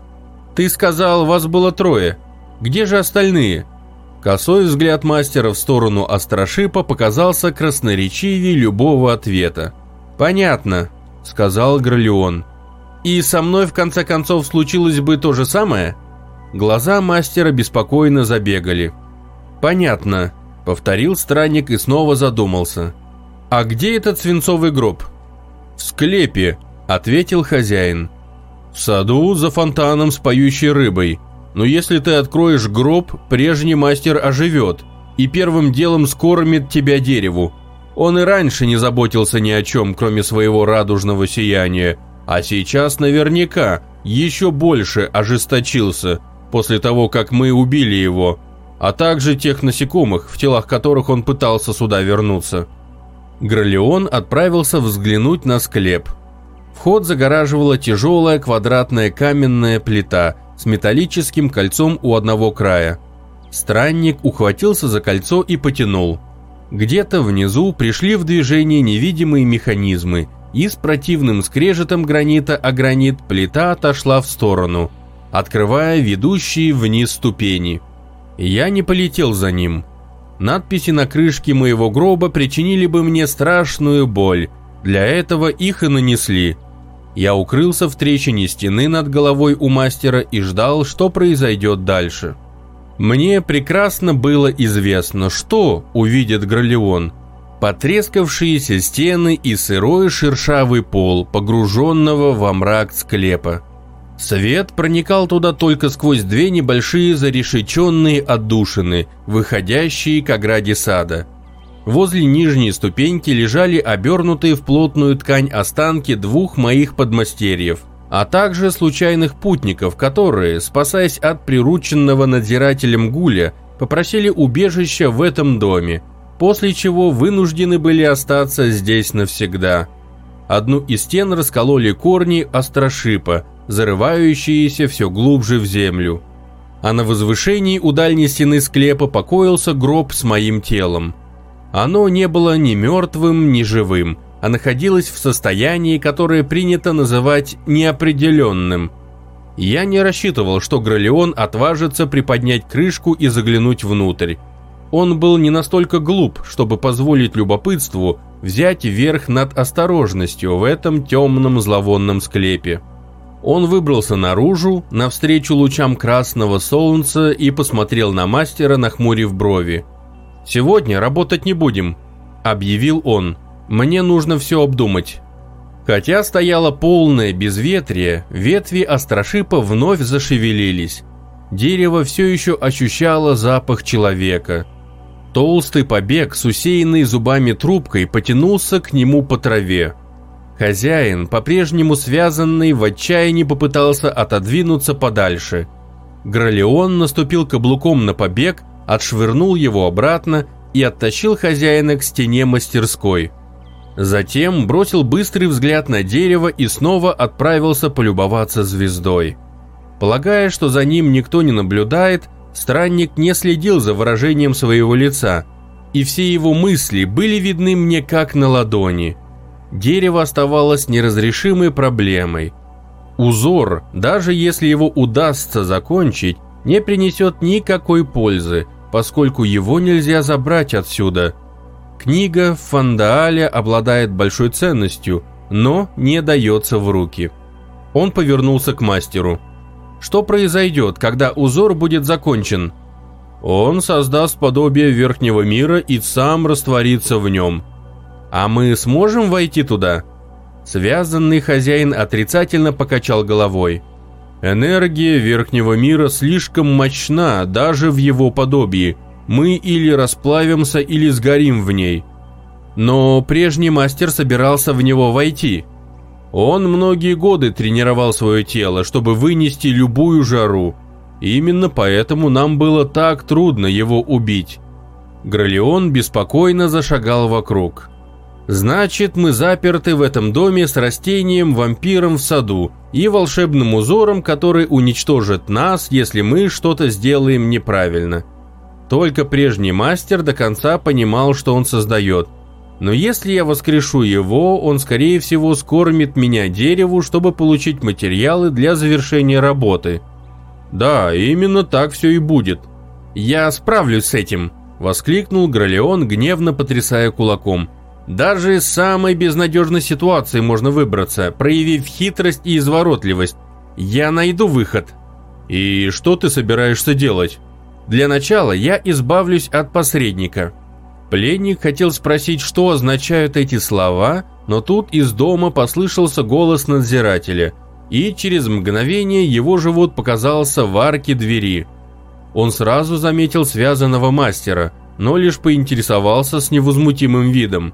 «Ты сказал, вас было трое. Где же остальные?» Косой взгляд мастера в сторону Острошипа показался красноречивее любого ответа. «Понятно», — сказал Гролеон. «И со мной в конце концов случилось бы то же самое?» Глаза мастера беспокойно забегали. «Понятно», — повторил странник и снова задумался. «А где этот свинцовый гроб?» «В склепе», ответил хозяин. «В саду за фонтаном с поющей рыбой. Но если ты откроешь гроб, прежний мастер оживет и первым делом скормит тебя дереву. Он и раньше не заботился ни о чем, кроме своего радужного сияния, а сейчас наверняка еще больше ожесточился после того, как мы убили его, а также тех насекомых, в телах которых он пытался сюда вернуться». Гролеон отправился взглянуть на склеп – Вход загораживала тяжелая квадратная каменная плита с металлическим кольцом у одного края. Странник ухватился за кольцо и потянул. Где-то внизу пришли в движение невидимые механизмы, и с противным скрежетом гранита о гранит плита отошла в сторону, открывая ведущие вниз ступени. Я не полетел за ним. Надписи на крышке моего гроба причинили бы мне страшную боль, для этого их и нанесли – я укрылся в трещине стены над головой у мастера и ждал, что произойдет дальше. Мне прекрасно было известно, что увидит Гролеон. Потрескавшиеся стены и сырой шершавый пол, погруженного во мрак склепа. Свет проникал туда только сквозь две небольшие зарешеченные отдушины, выходящие к ограде сада – Возле нижней ступеньки лежали обернутые в плотную ткань останки двух моих подмастерьев, а также случайных путников, которые, спасаясь от прирученного надзирателем гуля, попросили убежища в этом доме, после чего вынуждены были остаться здесь навсегда. Одну из стен раскололи корни острошипа, зарывающиеся все глубже в землю. А на возвышении у дальней стены склепа покоился гроб с моим телом – оно не было ни мертвым, ни живым, а находилось в состоянии, которое принято называть неопределенным. Я не рассчитывал, что Гролеон отважится приподнять крышку и заглянуть внутрь. Он был не настолько глуп, чтобы позволить любопытству взять верх над осторожностью в этом темном зловонном склепе. Он выбрался наружу, навстречу лучам красного солнца и посмотрел на мастера, нахмурив брови. «Сегодня работать не будем», – объявил он. «Мне нужно все обдумать». Хотя стояло полное безветрие, ветви острошипа вновь зашевелились. Дерево все еще ощущало запах человека. Толстый побег с усеянной зубами трубкой потянулся к нему по траве. Хозяин, по-прежнему связанный, в отчаянии попытался отодвинуться подальше. Гролеон наступил каблуком на побег, отшвырнул его обратно и оттащил хозяина к стене мастерской. Затем бросил быстрый взгляд на дерево и снова отправился полюбоваться звездой. Полагая, что за ним никто не наблюдает, странник не следил за выражением своего лица, и все его мысли были видны мне как на ладони. Дерево оставалось неразрешимой проблемой. Узор, даже если его удастся закончить, не принесет никакой пользы – поскольку его нельзя забрать отсюда. Книга в Фандаале обладает большой ценностью, но не дается в руки. Он повернулся к мастеру. Что произойдет, когда узор будет закончен? Он создаст подобие верхнего мира и сам растворится в нем. А мы сможем войти туда? Связанный хозяин отрицательно покачал головой. Энергия верхнего мира слишком мощна даже в его подобии. Мы или расплавимся, или сгорим в ней. Но прежний мастер собирался в него войти – он многие годы тренировал свое тело, чтобы вынести любую жару. Именно поэтому нам было так трудно его убить. Гролеон беспокойно зашагал вокруг. Значит, мы заперты в этом доме с растением-вампиром в саду и волшебным узором, который уничтожит нас, если мы что-то сделаем неправильно. Только прежний мастер до конца понимал, что он создает. Но если я воскрешу его, он скорее всего скормит меня дереву, чтобы получить материалы для завершения работы. Да, именно так все и будет. Я справлюсь с этим, воскликнул Гролеон, гневно потрясая кулаком. Даже из самой безнадежной ситуации можно выбраться, проявив хитрость и изворотливость. Я найду выход. И что ты собираешься делать? Для начала я избавлюсь от посредника. Пленник хотел спросить, что означают эти слова, но тут из дома послышался голос надзирателя, и через мгновение его живот показался в арке двери. Он сразу заметил связанного мастера, но лишь поинтересовался с невозмутимым видом.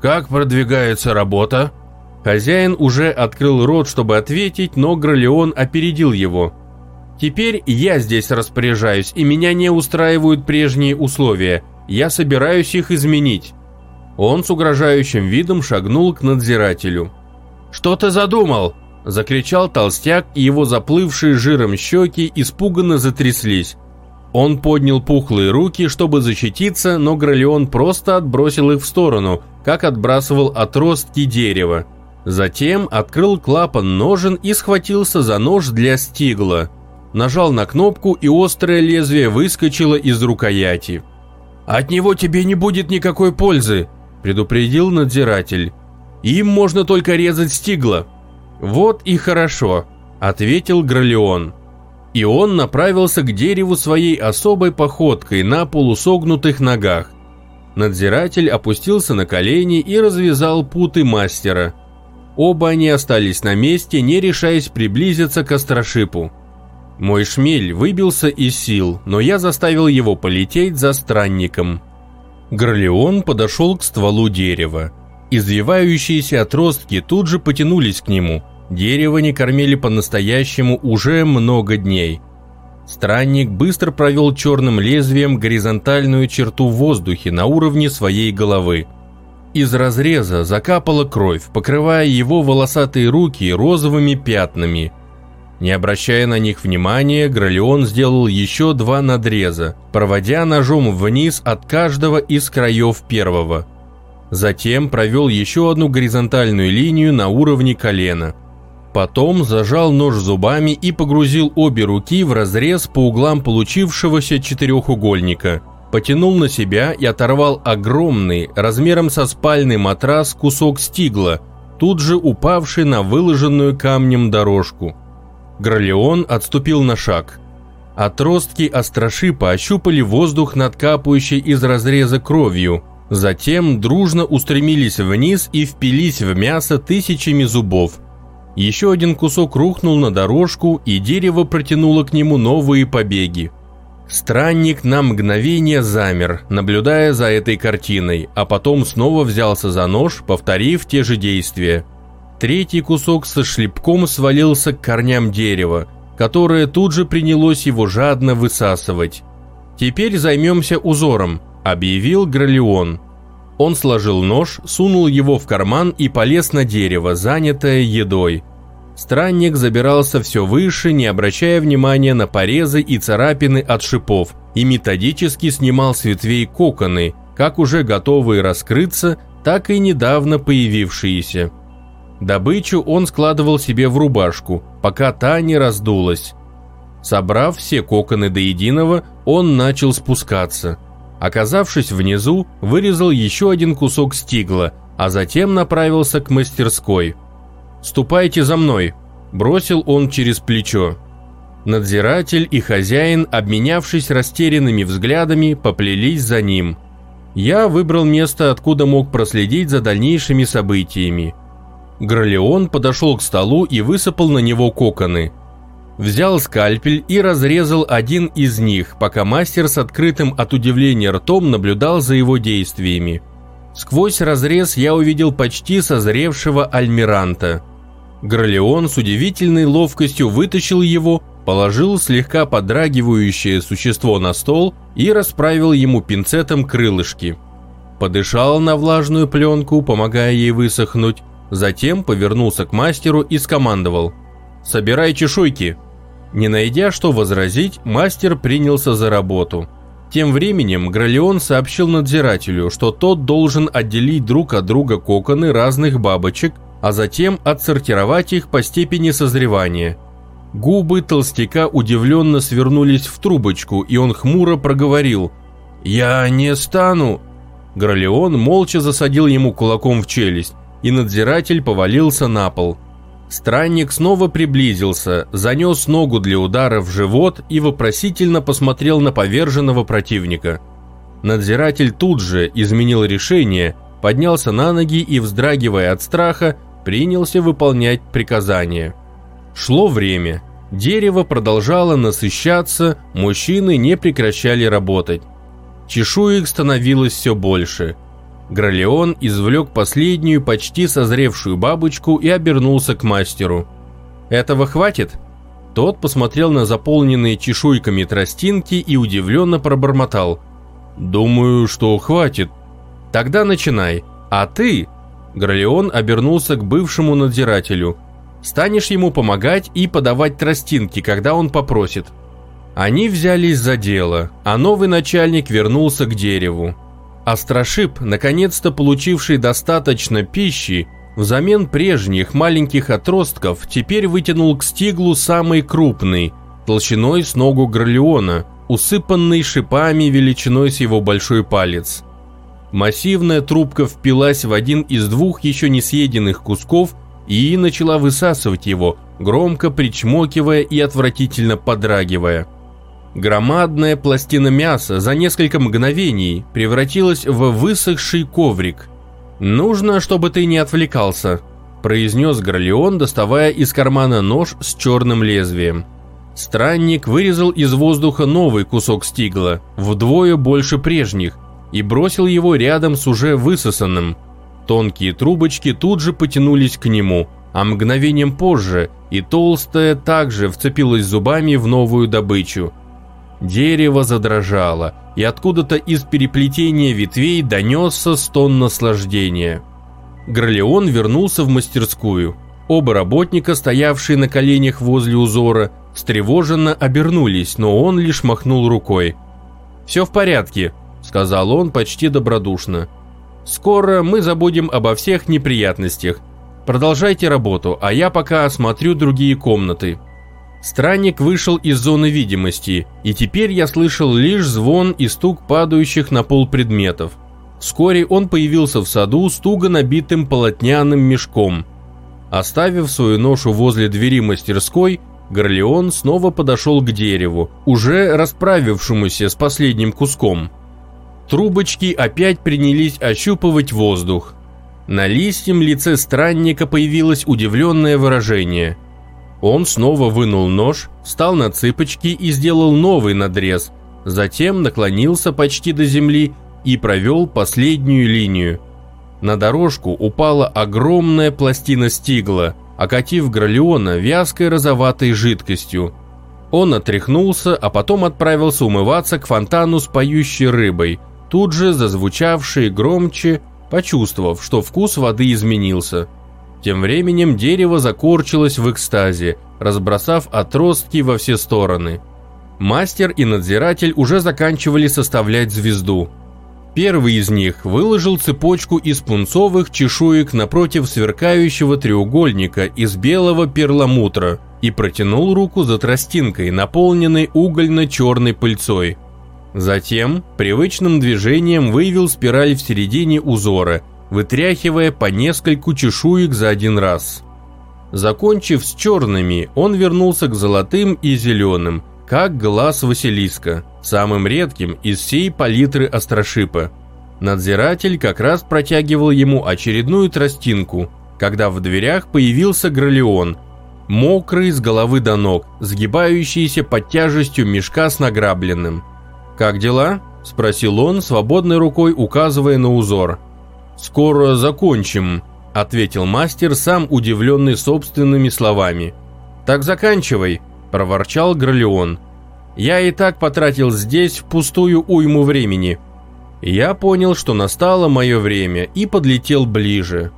«Как продвигается работа?» Хозяин уже открыл рот, чтобы ответить, но Гролеон опередил его. «Теперь я здесь распоряжаюсь, и меня не устраивают прежние условия. Я собираюсь их изменить». Он с угрожающим видом шагнул к надзирателю. «Что ты задумал?» – закричал толстяк, и его заплывшие жиром щеки испуганно затряслись. Он поднял пухлые руки, чтобы защититься, но Гролеон просто отбросил их в сторону, как отбрасывал отростки дерева. Затем открыл клапан ножен и схватился за нож для стигла. Нажал на кнопку, и острое лезвие выскочило из рукояти. «От него тебе не будет никакой пользы», – предупредил надзиратель. «Им можно только резать стигла». «Вот и хорошо», – ответил Гролеон. И он направился к дереву своей особой походкой на полусогнутых ногах. Надзиратель опустился на колени и развязал путы мастера. Оба они остались на месте, не решаясь приблизиться к Острошипу. Мой шмель выбился из сил, но я заставил его полететь за странником. Горлеон подошел к стволу дерева. Извивающиеся отростки тут же потянулись к нему. Дерево не кормили по-настоящему уже много дней. Странник быстро провел черным лезвием горизонтальную черту в воздухе на уровне своей головы. Из разреза закапала кровь, покрывая его волосатые руки розовыми пятнами – не обращая на них внимания, Гролеон сделал еще два надреза, проводя ножом вниз от каждого из краев первого. Затем провел еще одну горизонтальную линию на уровне колена. Потом зажал нож зубами и погрузил обе руки в разрез по углам получившегося четырехугольника. Потянул на себя и оторвал огромный, размером со спальный матрас, кусок стигла, тут же упавший на выложенную камнем дорожку. Гролеон отступил на шаг. Отростки острошипа ощупали воздух над капающей из разреза кровью, затем дружно устремились вниз и впились в мясо тысячами зубов. Еще один кусок рухнул на дорожку, и дерево протянуло к нему новые побеги. Странник на мгновение замер, наблюдая за этой картиной, а потом снова взялся за нож, повторив те же действия. Третий кусок со шлепком свалился к корням дерева, которое тут же принялось его жадно высасывать. «Теперь займемся узором», – объявил Гролеон. Он сложил нож, сунул его в карман и полез на дерево, занятое едой. Странник забирался все выше, не обращая внимания на порезы и царапины от шипов, и методически снимал с ветвей коконы, как уже готовые раскрыться, так и недавно появившиеся. Добычу он складывал себе в рубашку, пока та не раздулась. Собрав все коконы до единого, он начал спускаться. Оказавшись внизу, вырезал еще один кусок стигла, а затем направился к мастерской. «Ступайте за мной», – бросил он через плечо. Надзиратель и хозяин, обменявшись растерянными взглядами, поплелись за ним. Я выбрал место, откуда мог проследить за дальнейшими событиями. Гролеон подошел к столу и высыпал на него коконы. Взял скальпель и разрезал один из них, пока мастер с открытым от удивления ртом наблюдал за его действиями. Сквозь разрез я увидел почти созревшего альмиранта. Гролеон с удивительной ловкостью вытащил его, положил слегка подрагивающее существо на стол и расправил ему пинцетом крылышки. Подышал на влажную пленку, помогая ей высохнуть, затем повернулся к мастеру и скомандовал «Собирай чешуйки!». Не найдя что возразить, мастер принялся за работу – тем временем Гролеон сообщил надзирателю, что тот должен отделить друг от друга коконы разных бабочек, а затем отсортировать их по степени созревания. Губы толстяка удивленно свернулись в трубочку, и он хмуро проговорил «Я не стану!». Гролеон молча засадил ему кулаком в челюсть, и надзиратель повалился на пол – Странник снова приблизился, занес ногу для удара в живот и вопросительно посмотрел на поверженного противника. Надзиратель тут же изменил решение, поднялся на ноги и, вздрагивая от страха, принялся выполнять приказания. Шло время. Дерево продолжало насыщаться, мужчины не прекращали работать. Чешуек становилось все больше – Гролеон извлек последнюю, почти созревшую бабочку и обернулся к мастеру. «Этого хватит?» Тот посмотрел на заполненные чешуйками тростинки и удивленно пробормотал. «Думаю, что хватит». «Тогда начинай. А ты...» Гролеон обернулся к бывшему надзирателю. «Станешь ему помогать и подавать тростинки, когда он попросит». Они взялись за дело, а новый начальник вернулся к дереву. Астрошип, наконец-то получивший достаточно пищи, взамен прежних маленьких отростков теперь вытянул к стиглу самый крупный, толщиной с ногу Гролеона, усыпанный шипами величиной с его большой палец. Массивная трубка впилась в один из двух еще не съеденных кусков и начала высасывать его, громко причмокивая и отвратительно подрагивая – Громадная пластина мяса за несколько мгновений превратилась в высохший коврик. «Нужно, чтобы ты не отвлекался», – произнес Гролеон, доставая из кармана нож с черным лезвием. Странник вырезал из воздуха новый кусок стигла, вдвое больше прежних, и бросил его рядом с уже высосанным. Тонкие трубочки тут же потянулись к нему, а мгновением позже и толстая также вцепилась зубами в новую добычу – Дерево задрожало, и откуда-то из переплетения ветвей донесся стон наслаждения. Гролеон вернулся в мастерскую. Оба работника, стоявшие на коленях возле узора, встревоженно обернулись, но он лишь махнул рукой. «Все в порядке», — сказал он почти добродушно. «Скоро мы забудем обо всех неприятностях. Продолжайте работу, а я пока осмотрю другие комнаты». Странник вышел из зоны видимости, и теперь я слышал лишь звон и стук падающих на пол предметов. Вскоре он появился в саду с туго набитым полотняным мешком. Оставив свою ношу возле двери мастерской, Горлеон снова подошел к дереву, уже расправившемуся с последним куском. Трубочки опять принялись ощупывать воздух. На листьем лице странника появилось удивленное выражение – он снова вынул нож, встал на цыпочки и сделал новый надрез, затем наклонился почти до земли и провел последнюю линию. На дорожку упала огромная пластина стигла, окатив Гролеона вязкой розоватой жидкостью. Он отряхнулся, а потом отправился умываться к фонтану с поющей рыбой, тут же зазвучавшей громче, почувствовав, что вкус воды изменился – тем временем дерево закорчилось в экстазе, разбросав отростки во все стороны. Мастер и надзиратель уже заканчивали составлять звезду. Первый из них выложил цепочку из пунцовых чешуек напротив сверкающего треугольника из белого перламутра. и протянул руку за тростинкой, наполненной угольно-черной пыльцой. Затем привычным движением вывел спираль в середине узора, вытряхивая по нескольку чешуек за один раз. Закончив с черными, он вернулся к золотым и зеленым, как глаз Василиска, самым редким из всей палитры острошипа. Надзиратель как раз протягивал ему очередную тростинку, когда в дверях появился Гролеон, мокрый с головы до ног, сгибающийся под тяжестью мешка с награбленным. «Как дела?» – спросил он, свободной рукой указывая на узор. «Скоро закончим», – ответил мастер, сам удивленный собственными словами. «Так заканчивай», – проворчал Гролеон. «Я и так потратил здесь впустую уйму времени». Я понял, что настало мое время, и подлетел ближе.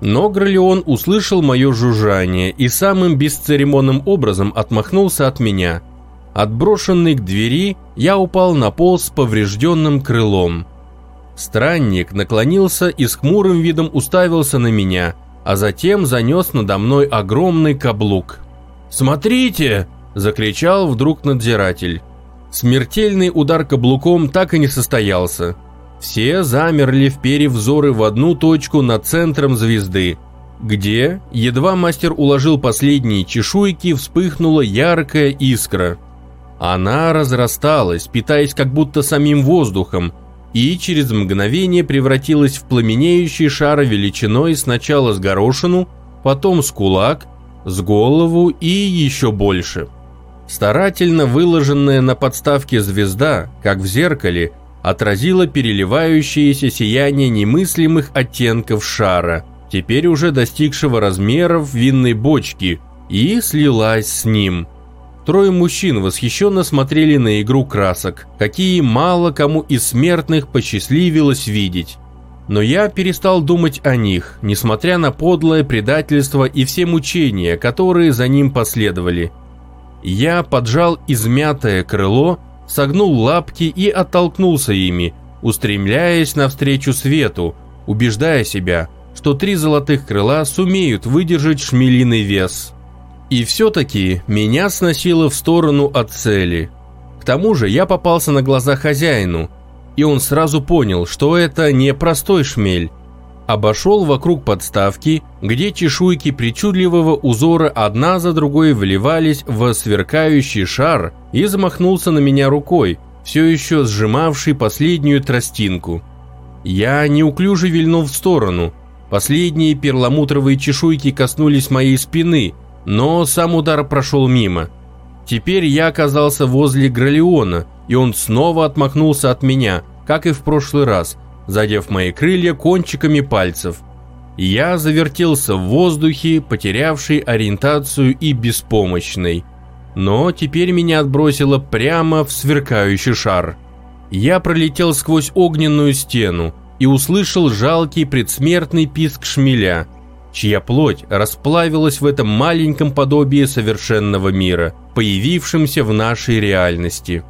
Но Гролеон услышал мое жужжание и самым бесцеремонным образом отмахнулся от меня. Отброшенный к двери, я упал на пол с поврежденным крылом. Странник наклонился и с хмурым видом уставился на меня, а затем занес надо мной огромный каблук. «Смотрите!» – закричал вдруг надзиратель. Смертельный удар каблуком так и не состоялся. Все замерли, вперев взоры в одну точку над центром звезды, где, едва мастер уложил последние чешуйки, вспыхнула яркая искра. Она разрасталась, питаясь как будто самим воздухом, и через мгновение превратилась в пламенеющий шар величиной сначала с горошину, потом с кулак, с голову и еще больше. Старательно выложенная на подставке звезда, как в зеркале, отразила переливающееся сияние немыслимых оттенков шара, теперь уже достигшего размеров винной бочки, и слилась с ним. Трое мужчин восхищенно смотрели на игру красок, какие мало кому из смертных посчастливилось видеть. Но я перестал думать о них, несмотря на подлое предательство и все мучения, которые за ним последовали. Я поджал измятое крыло согнул лапки и оттолкнулся ими, устремляясь навстречу свету, убеждая себя, что три золотых крыла сумеют выдержать шмелиный вес. И все-таки меня сносило в сторону от цели. К тому же я попался на глаза хозяину, и он сразу понял, что это не простой шмель, обошел вокруг подставки, где чешуйки причудливого узора одна за другой вливались в сверкающий шар и замахнулся на меня рукой, все еще сжимавший последнюю тростинку. Я неуклюже вильнул в сторону. Последние перламутровые чешуйки коснулись моей спины, но сам удар прошел мимо. Теперь я оказался возле Гролеона, и он снова отмахнулся от меня, как и в прошлый раз – задев мои крылья кончиками пальцев. Я завертелся в воздухе, потерявший ориентацию и беспомощный. Но теперь меня отбросило прямо в сверкающий шар. Я пролетел сквозь огненную стену и услышал жалкий предсмертный писк шмеля, чья плоть расплавилась в этом маленьком подобии совершенного мира, появившемся в нашей реальности.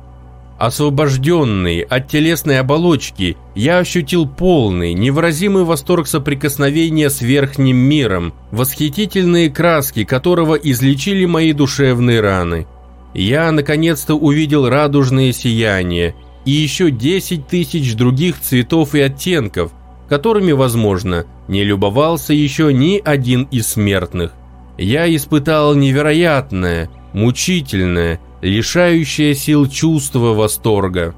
Освобожденный от телесной оболочки, я ощутил полный, невыразимый восторг соприкосновения с верхним миром, восхитительные краски которого излечили мои душевные раны. Я наконец-то увидел радужное сияние и еще 10 тысяч других цветов и оттенков, которыми, возможно, не любовался еще ни один из смертных. Я испытал невероятное, мучительное, лишающее сил чувство восторга.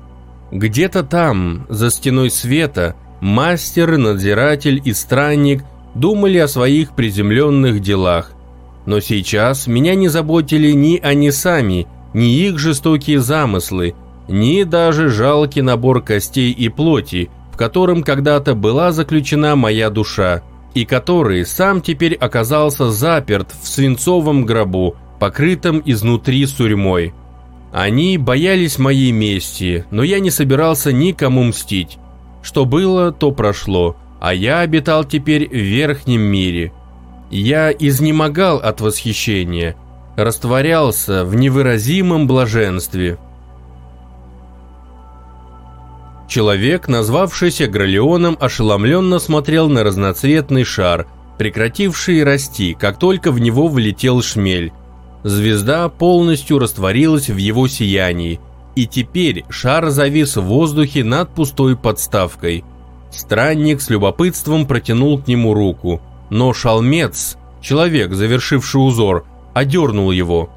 Где-то там, за стеной света, мастер, надзиратель и странник думали о своих приземленных делах. Но сейчас меня не заботили ни они сами, ни их жестокие замыслы, ни даже жалкий набор костей и плоти, котором когда-то была заключена моя душа, и который сам теперь оказался заперт в свинцовом гробу, покрытым изнутри сурьмой. Они боялись моей мести, но я не собирался никому мстить. Что было, то прошло, а я обитал теперь в верхнем мире. Я изнемогал от восхищения, растворялся в невыразимом блаженстве. Человек, назвавшийся Гролеоном, ошеломленно смотрел на разноцветный шар, прекративший расти, как только в него влетел шмель. Звезда полностью растворилась в его сиянии, и теперь шар завис в воздухе над пустой подставкой. Странник с любопытством протянул к нему руку, но шалмец, человек, завершивший узор, одернул его.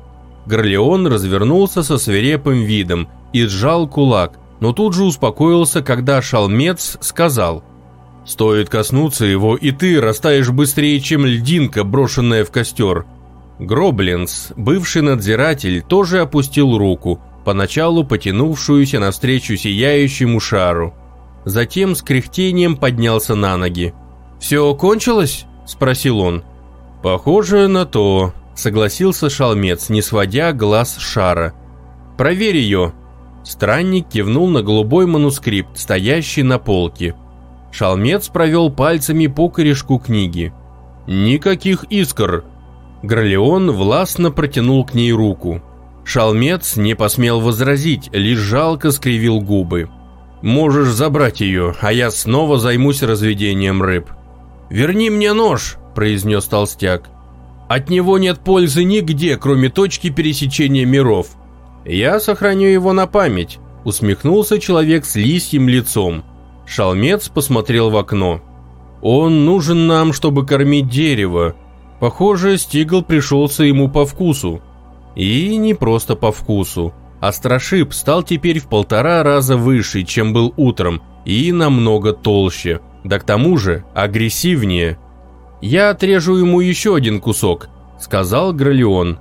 Горлеон развернулся со свирепым видом и сжал кулак, но тут же успокоился, когда шалмец сказал «Стоит коснуться его, и ты растаешь быстрее, чем льдинка, брошенная в костер». Гроблинс, бывший надзиратель, тоже опустил руку, поначалу потянувшуюся навстречу сияющему шару. Затем с кряхтением поднялся на ноги. «Все кончилось?» – спросил он. «Похоже на то», – согласился шалмец, не сводя глаз шара. «Проверь ее». Странник кивнул на голубой манускрипт, стоящий на полке. Шалмец провел пальцами по корешку книги. «Никаких искр», Гролеон властно протянул к ней руку. Шалмец не посмел возразить, лишь жалко скривил губы. «Можешь забрать ее, а я снова займусь разведением рыб». «Верни мне нож», – произнес толстяк. «От него нет пользы нигде, кроме точки пересечения миров». «Я сохраню его на память», – усмехнулся человек с лисьим лицом. Шалмец посмотрел в окно. «Он нужен нам, чтобы кормить дерево», Похоже, Стигл пришелся ему по вкусу. И не просто по вкусу. Астрошип стал теперь в полтора раза выше, чем был утром, и намного толще. Да к тому же агрессивнее. «Я отрежу ему еще один кусок», — сказал Гролеон,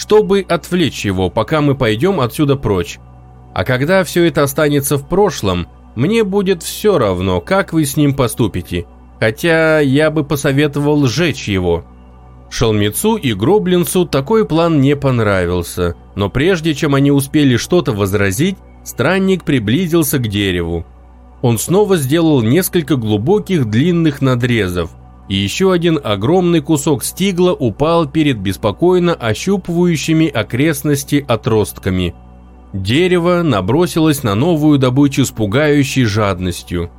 «чтобы отвлечь его, пока мы пойдем отсюда прочь. А когда все это останется в прошлом, мне будет все равно, как вы с ним поступите. Хотя я бы посоветовал сжечь его». Шалмецу и Гроблинцу такой план не понравился, но прежде чем они успели что-то возразить, странник приблизился к дереву. Он снова сделал несколько глубоких длинных надрезов, и еще один огромный кусок стигла упал перед беспокойно ощупывающими окрестности отростками. Дерево набросилось на новую добычу с пугающей жадностью.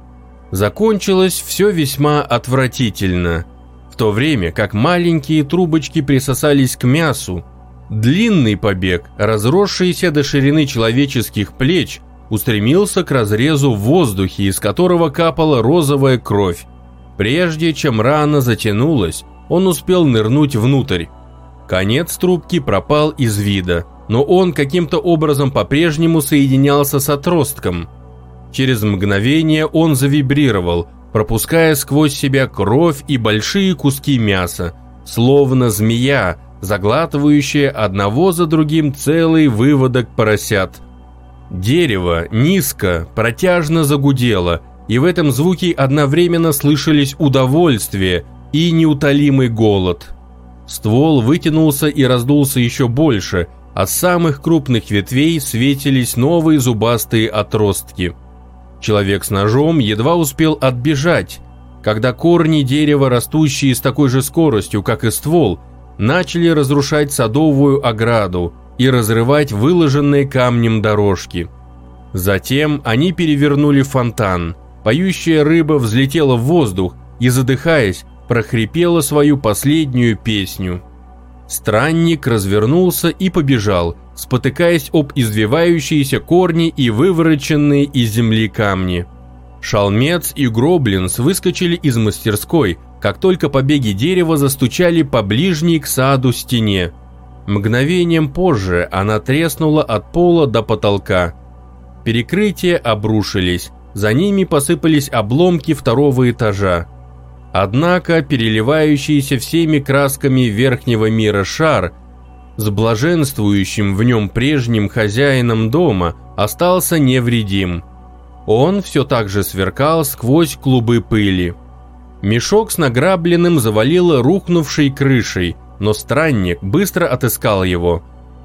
Закончилось все весьма отвратительно – в то время как маленькие трубочки присосались к мясу. Длинный побег, разросшийся до ширины человеческих плеч, устремился к разрезу в воздухе, из которого капала розовая кровь. Прежде чем рана затянулась, он успел нырнуть внутрь. Конец трубки пропал из вида, но он каким-то образом по-прежнему соединялся с отростком. Через мгновение он завибрировал – пропуская сквозь себя кровь и большие куски мяса, словно змея, заглатывающая одного за другим целый выводок поросят. Дерево низко, протяжно загудело, и в этом звуке одновременно слышались удовольствие и неутолимый голод. Ствол вытянулся и раздулся еще больше, а с самых крупных ветвей светились новые зубастые отростки – Человек с ножом едва успел отбежать, когда корни дерева, растущие с такой же скоростью, как и ствол, начали разрушать садовую ограду и разрывать выложенные камнем дорожки. Затем они перевернули фонтан. Поющая рыба взлетела в воздух и, задыхаясь, прохрипела свою последнюю песню. Странник развернулся и побежал, спотыкаясь об извивающиеся корни и вывороченные из земли камни. Шалмец и Гроблинс выскочили из мастерской, как только побеги дерева застучали по ближней к саду стене. Мгновением позже она треснула от пола до потолка. Перекрытия обрушились, за ними посыпались обломки второго этажа. Однако переливающийся всеми красками верхнего мира шар с блаженствующим в нем прежним хозяином дома остался невредим. Он все так же сверкал сквозь клубы пыли. Мешок с награбленным завалило рухнувшей крышей, но странник быстро отыскал его.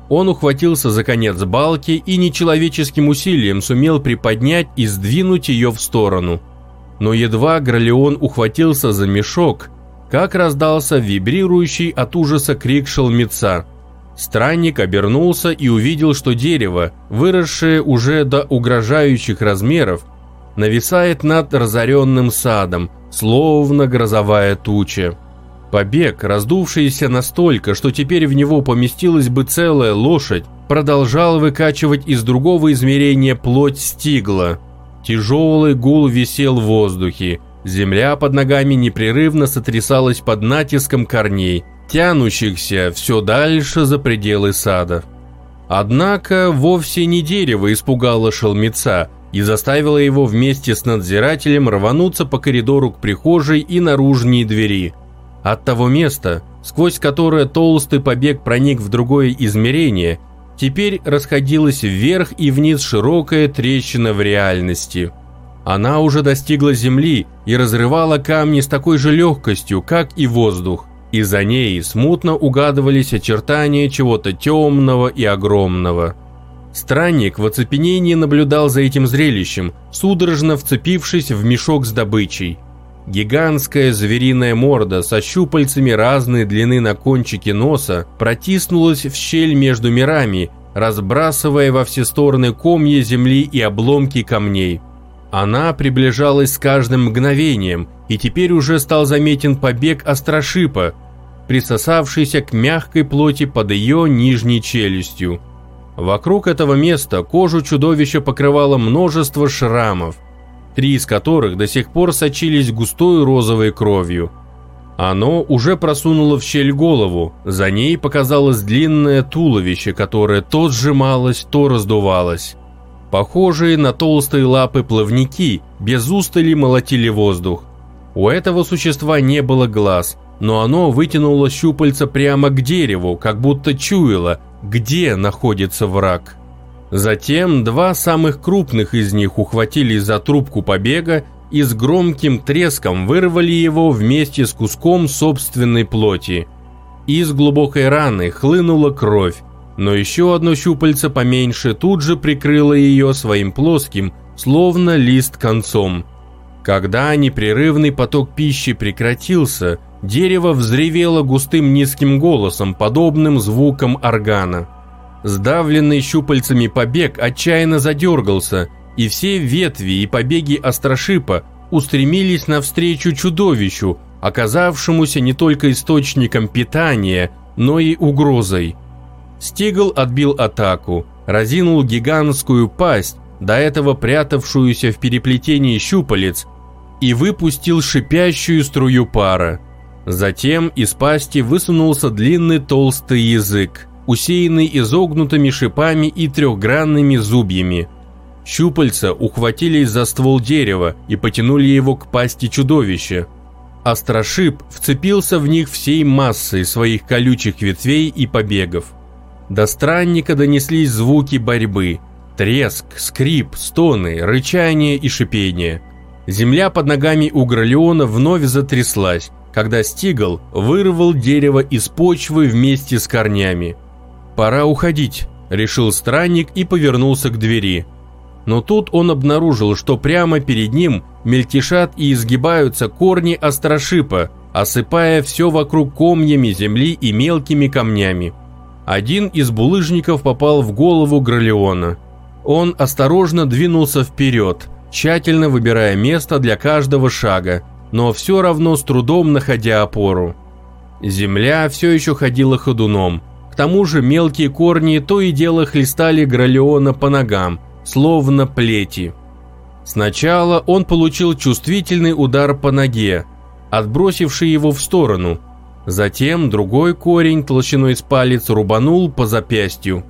Он ухватился за конец балки и нечеловеческим усилием сумел приподнять и сдвинуть ее в сторону – но едва Гролеон ухватился за мешок, как раздался вибрирующий от ужаса крик шелмеца. Странник обернулся и увидел, что дерево, выросшее уже до угрожающих размеров, нависает над разоренным садом, словно грозовая туча. Побег, раздувшийся настолько, что теперь в него поместилась бы целая лошадь, продолжал выкачивать из другого измерения плоть стигла. Тяжелый гул висел в воздухе, земля под ногами непрерывно сотрясалась под натиском корней, тянущихся все дальше за пределы сада. Однако вовсе не дерево испугало шелмеца и заставило его вместе с надзирателем рвануться по коридору к прихожей и наружней двери. От того места, сквозь которое толстый побег проник в другое измерение, теперь расходилась вверх и вниз широкая трещина в реальности. Она уже достигла земли и разрывала камни с такой же легкостью, как и воздух и за ней смутно угадывались очертания чего-то темного и огромного. Странник в оцепенении наблюдал за этим зрелищем, судорожно вцепившись в мешок с добычей. Гигантская звериная морда со щупальцами разной длины на кончике носа протиснулась в щель между мирами, разбрасывая во все стороны комья земли и обломки камней. Она приближалась с каждым мгновением, и теперь уже стал заметен побег острошипа, присосавшийся к мягкой плоти под ее нижней челюстью. Вокруг этого места кожу чудовища покрывало множество шрамов, три из которых до сих пор сочились густой розовой кровью. Оно уже просунуло в щель голову, за ней показалось длинное туловище, которое то сжималось, то раздувалось. Похожие на толстые лапы плавники без устали молотили воздух. У этого существа не было глаз, но оно вытянуло щупальца прямо к дереву, как будто чуяло, где находится враг. Затем два самых крупных из них ухватились за трубку побега и с громким треском вырвали его вместе с куском собственной плоти. Из глубокой раны хлынула кровь, но еще одно щупальце поменьше тут же прикрыло ее своим плоским, словно лист концом. Когда непрерывный поток пищи прекратился, Дерево взревело густым низким голосом, подобным звукам органа. Сдавленный щупальцами побег отчаянно задергался, и все ветви и побеги острошипа устремились навстречу чудовищу, оказавшемуся не только источником питания, но и угрозой. Стигл отбил атаку, разинул гигантскую пасть, до этого прятавшуюся в переплетении щупалец, и выпустил шипящую струю пара. Затем из пасти высунулся длинный толстый язык, усеянный изогнутыми шипами и трехгранными зубьями. Щупальца ухватились за ствол дерева и потянули его к пасти чудовища. Острошип вцепился в них всей массой своих колючих ветвей и побегов. До странника донеслись звуки борьбы. Треск, скрип, стоны, рычание и шипение. Земля под ногами у Гролеона вновь затряслась, когда Стигл вырвал дерево из почвы вместе с корнями. «Пора уходить», – решил странник и повернулся к двери. Но тут он обнаружил, что прямо перед ним мельтешат и изгибаются корни острошипа, осыпая все вокруг комьями земли и мелкими камнями. Один из булыжников попал в голову Гролеона. Он осторожно двинулся вперед, тщательно выбирая место для каждого шага, но все равно с трудом находя опору. Земля все еще ходила ходуном. К тому же мелкие корни то и дело хлестали Гролеона по ногам, словно плети. Сначала он получил чувствительный удар по ноге, отбросивший его в сторону. Затем другой корень толщиной с палец рубанул по запястью.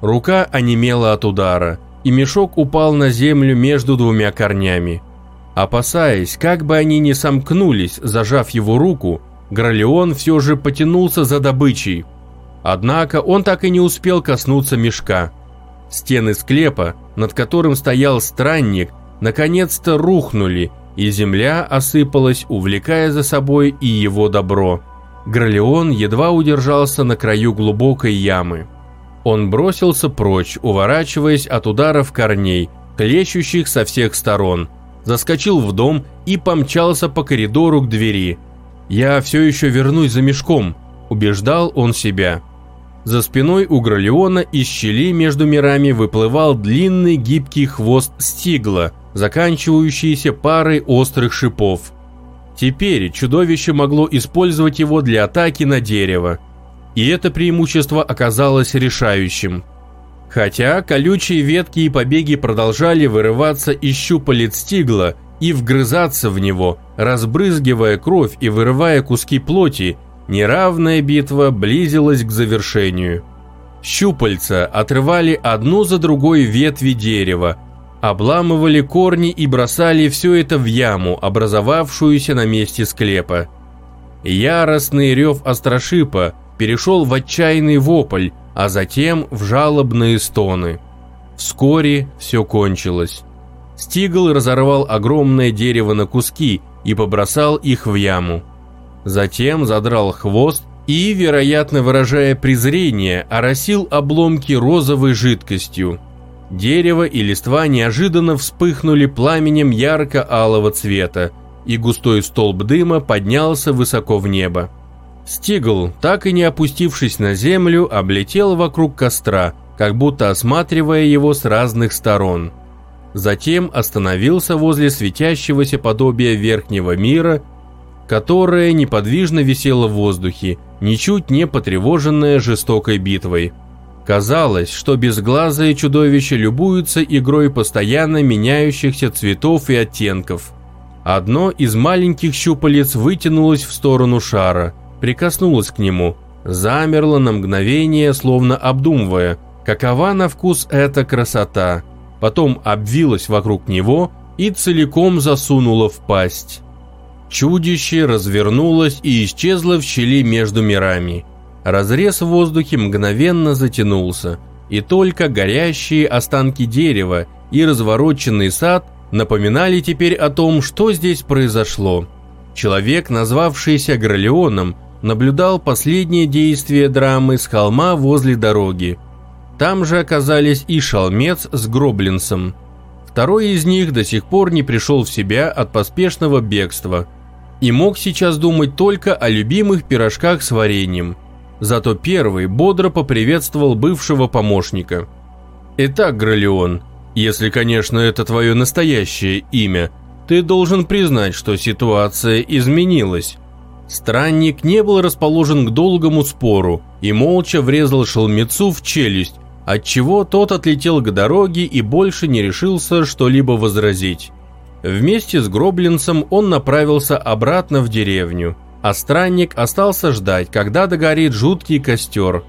Рука онемела от удара, и мешок упал на землю между двумя корнями. Опасаясь, как бы они ни сомкнулись, зажав его руку, Гролеон все же потянулся за добычей. Однако он так и не успел коснуться мешка. Стены склепа, над которым стоял странник, наконец-то рухнули, и земля осыпалась, увлекая за собой и его добро. Гролеон едва удержался на краю глубокой ямы. Он бросился прочь, уворачиваясь от ударов корней, клещущих со всех сторон – заскочил в дом и помчался по коридору к двери. «Я все еще вернусь за мешком», – убеждал он себя. За спиной у Гролеона из щели между мирами выплывал длинный гибкий хвост стигла, заканчивающийся парой острых шипов. Теперь чудовище могло использовать его для атаки на дерево. И это преимущество оказалось решающим. Хотя колючие ветки и побеги продолжали вырываться из щупалец стигла и вгрызаться в него, разбрызгивая кровь и вырывая куски плоти, неравная битва близилась к завершению. Щупальца отрывали одну за другой ветви дерева, обламывали корни и бросали все это в яму, образовавшуюся на месте склепа. Яростный рев острошипа перешел в отчаянный вопль, а затем в жалобные стоны. Вскоре все кончилось. Стигл разорвал огромное дерево на куски и побросал их в яму. Затем задрал хвост и, вероятно выражая презрение, оросил обломки розовой жидкостью. Дерево и листва неожиданно вспыхнули пламенем ярко-алого цвета, и густой столб дыма поднялся высоко в небо. Стигл, так и не опустившись на землю, облетел вокруг костра, как будто осматривая его с разных сторон. Затем остановился возле светящегося подобия верхнего мира, которое неподвижно висело в воздухе, ничуть не потревоженное жестокой битвой. Казалось, что безглазые чудовища любуются игрой постоянно меняющихся цветов и оттенков. Одно из маленьких щупалец вытянулось в сторону шара, прикоснулось к нему, замерло на мгновение, словно обдумывая, какова на вкус эта красота, потом обвилась вокруг него и целиком засунула в пасть. Чудище развернулось и исчезло в щели между мирами – Разрез в воздухе мгновенно затянулся, и только горящие останки дерева и развороченный сад напоминали теперь о том, что здесь произошло. Человек, назвавшийся Гролеоном, наблюдал последние действия драмы с холма возле дороги. Там же оказались и шалмец с Гроблинсом. Второй из них до сих пор не пришел в себя от поспешного бегства и мог сейчас думать только о любимых пирожках с вареньем – Зато первый бодро поприветствовал бывшего помощника. «Итак, Гролеон, если, конечно, это твое настоящее имя, ты должен признать, что ситуация изменилась». Странник не был расположен к долгому спору и молча врезал шелмецу в челюсть, отчего тот отлетел к дороге и больше не решился что-либо возразить. Вместе с Гроблинцем он направился обратно в деревню – а странник остался ждать, когда догорит жуткий костер.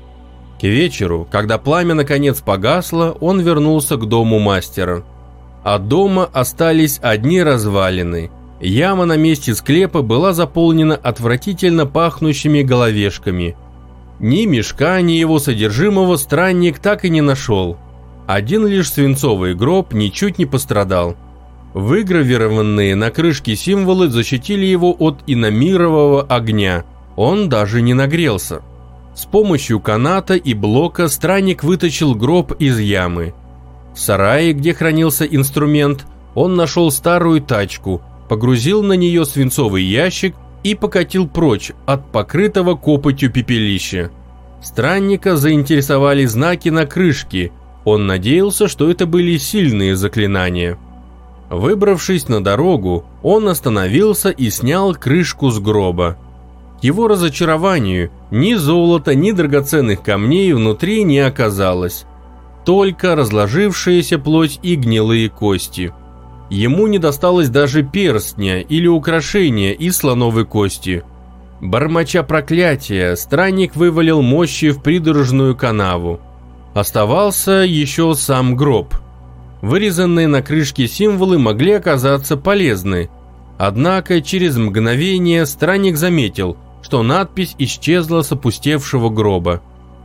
К вечеру, когда пламя наконец погасло, он вернулся к дому мастера. От дома остались одни развалины. Яма на месте склепа была заполнена отвратительно пахнущими головешками. Ни мешка, ни его содержимого странник так и не нашел. Один лишь свинцовый гроб ничуть не пострадал. Выгравированные на крышке символы защитили его от иномирового огня. Он даже не нагрелся. С помощью каната и блока странник вытащил гроб из ямы. В сарае, где хранился инструмент, он нашел старую тачку, погрузил на нее свинцовый ящик и покатил прочь от покрытого копотью пепелища. Странника заинтересовали знаки на крышке. Он надеялся, что это были сильные заклинания. Выбравшись на дорогу, он остановился и снял крышку с гроба. К его разочарованию ни золота, ни драгоценных камней внутри не оказалось. Только разложившаяся плоть и гнилые кости. Ему не досталось даже перстня или украшения из слоновой кости. Бормоча проклятия, странник вывалил мощи в придорожную канаву. Оставался еще сам гроб – Вырезанные на крышке символы могли оказаться полезны. Однако через мгновение странник заметил, что надпись исчезла с опустевшего гроба.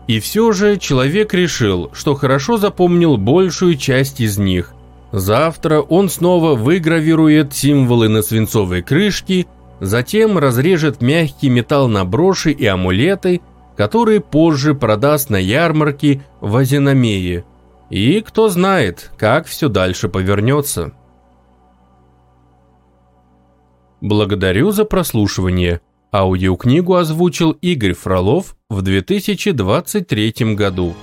И все же человек решил, что хорошо запомнил большую часть из них. Завтра он снова выгравирует символы на свинцовой крышке, затем разрежет мягкий металл на броши и амулеты, которые позже продаст на ярмарке в Азиномее. И кто знает, как все дальше повернется. Благодарю за прослушивание. Аудиокнигу озвучил Игорь Фролов в 2023 году.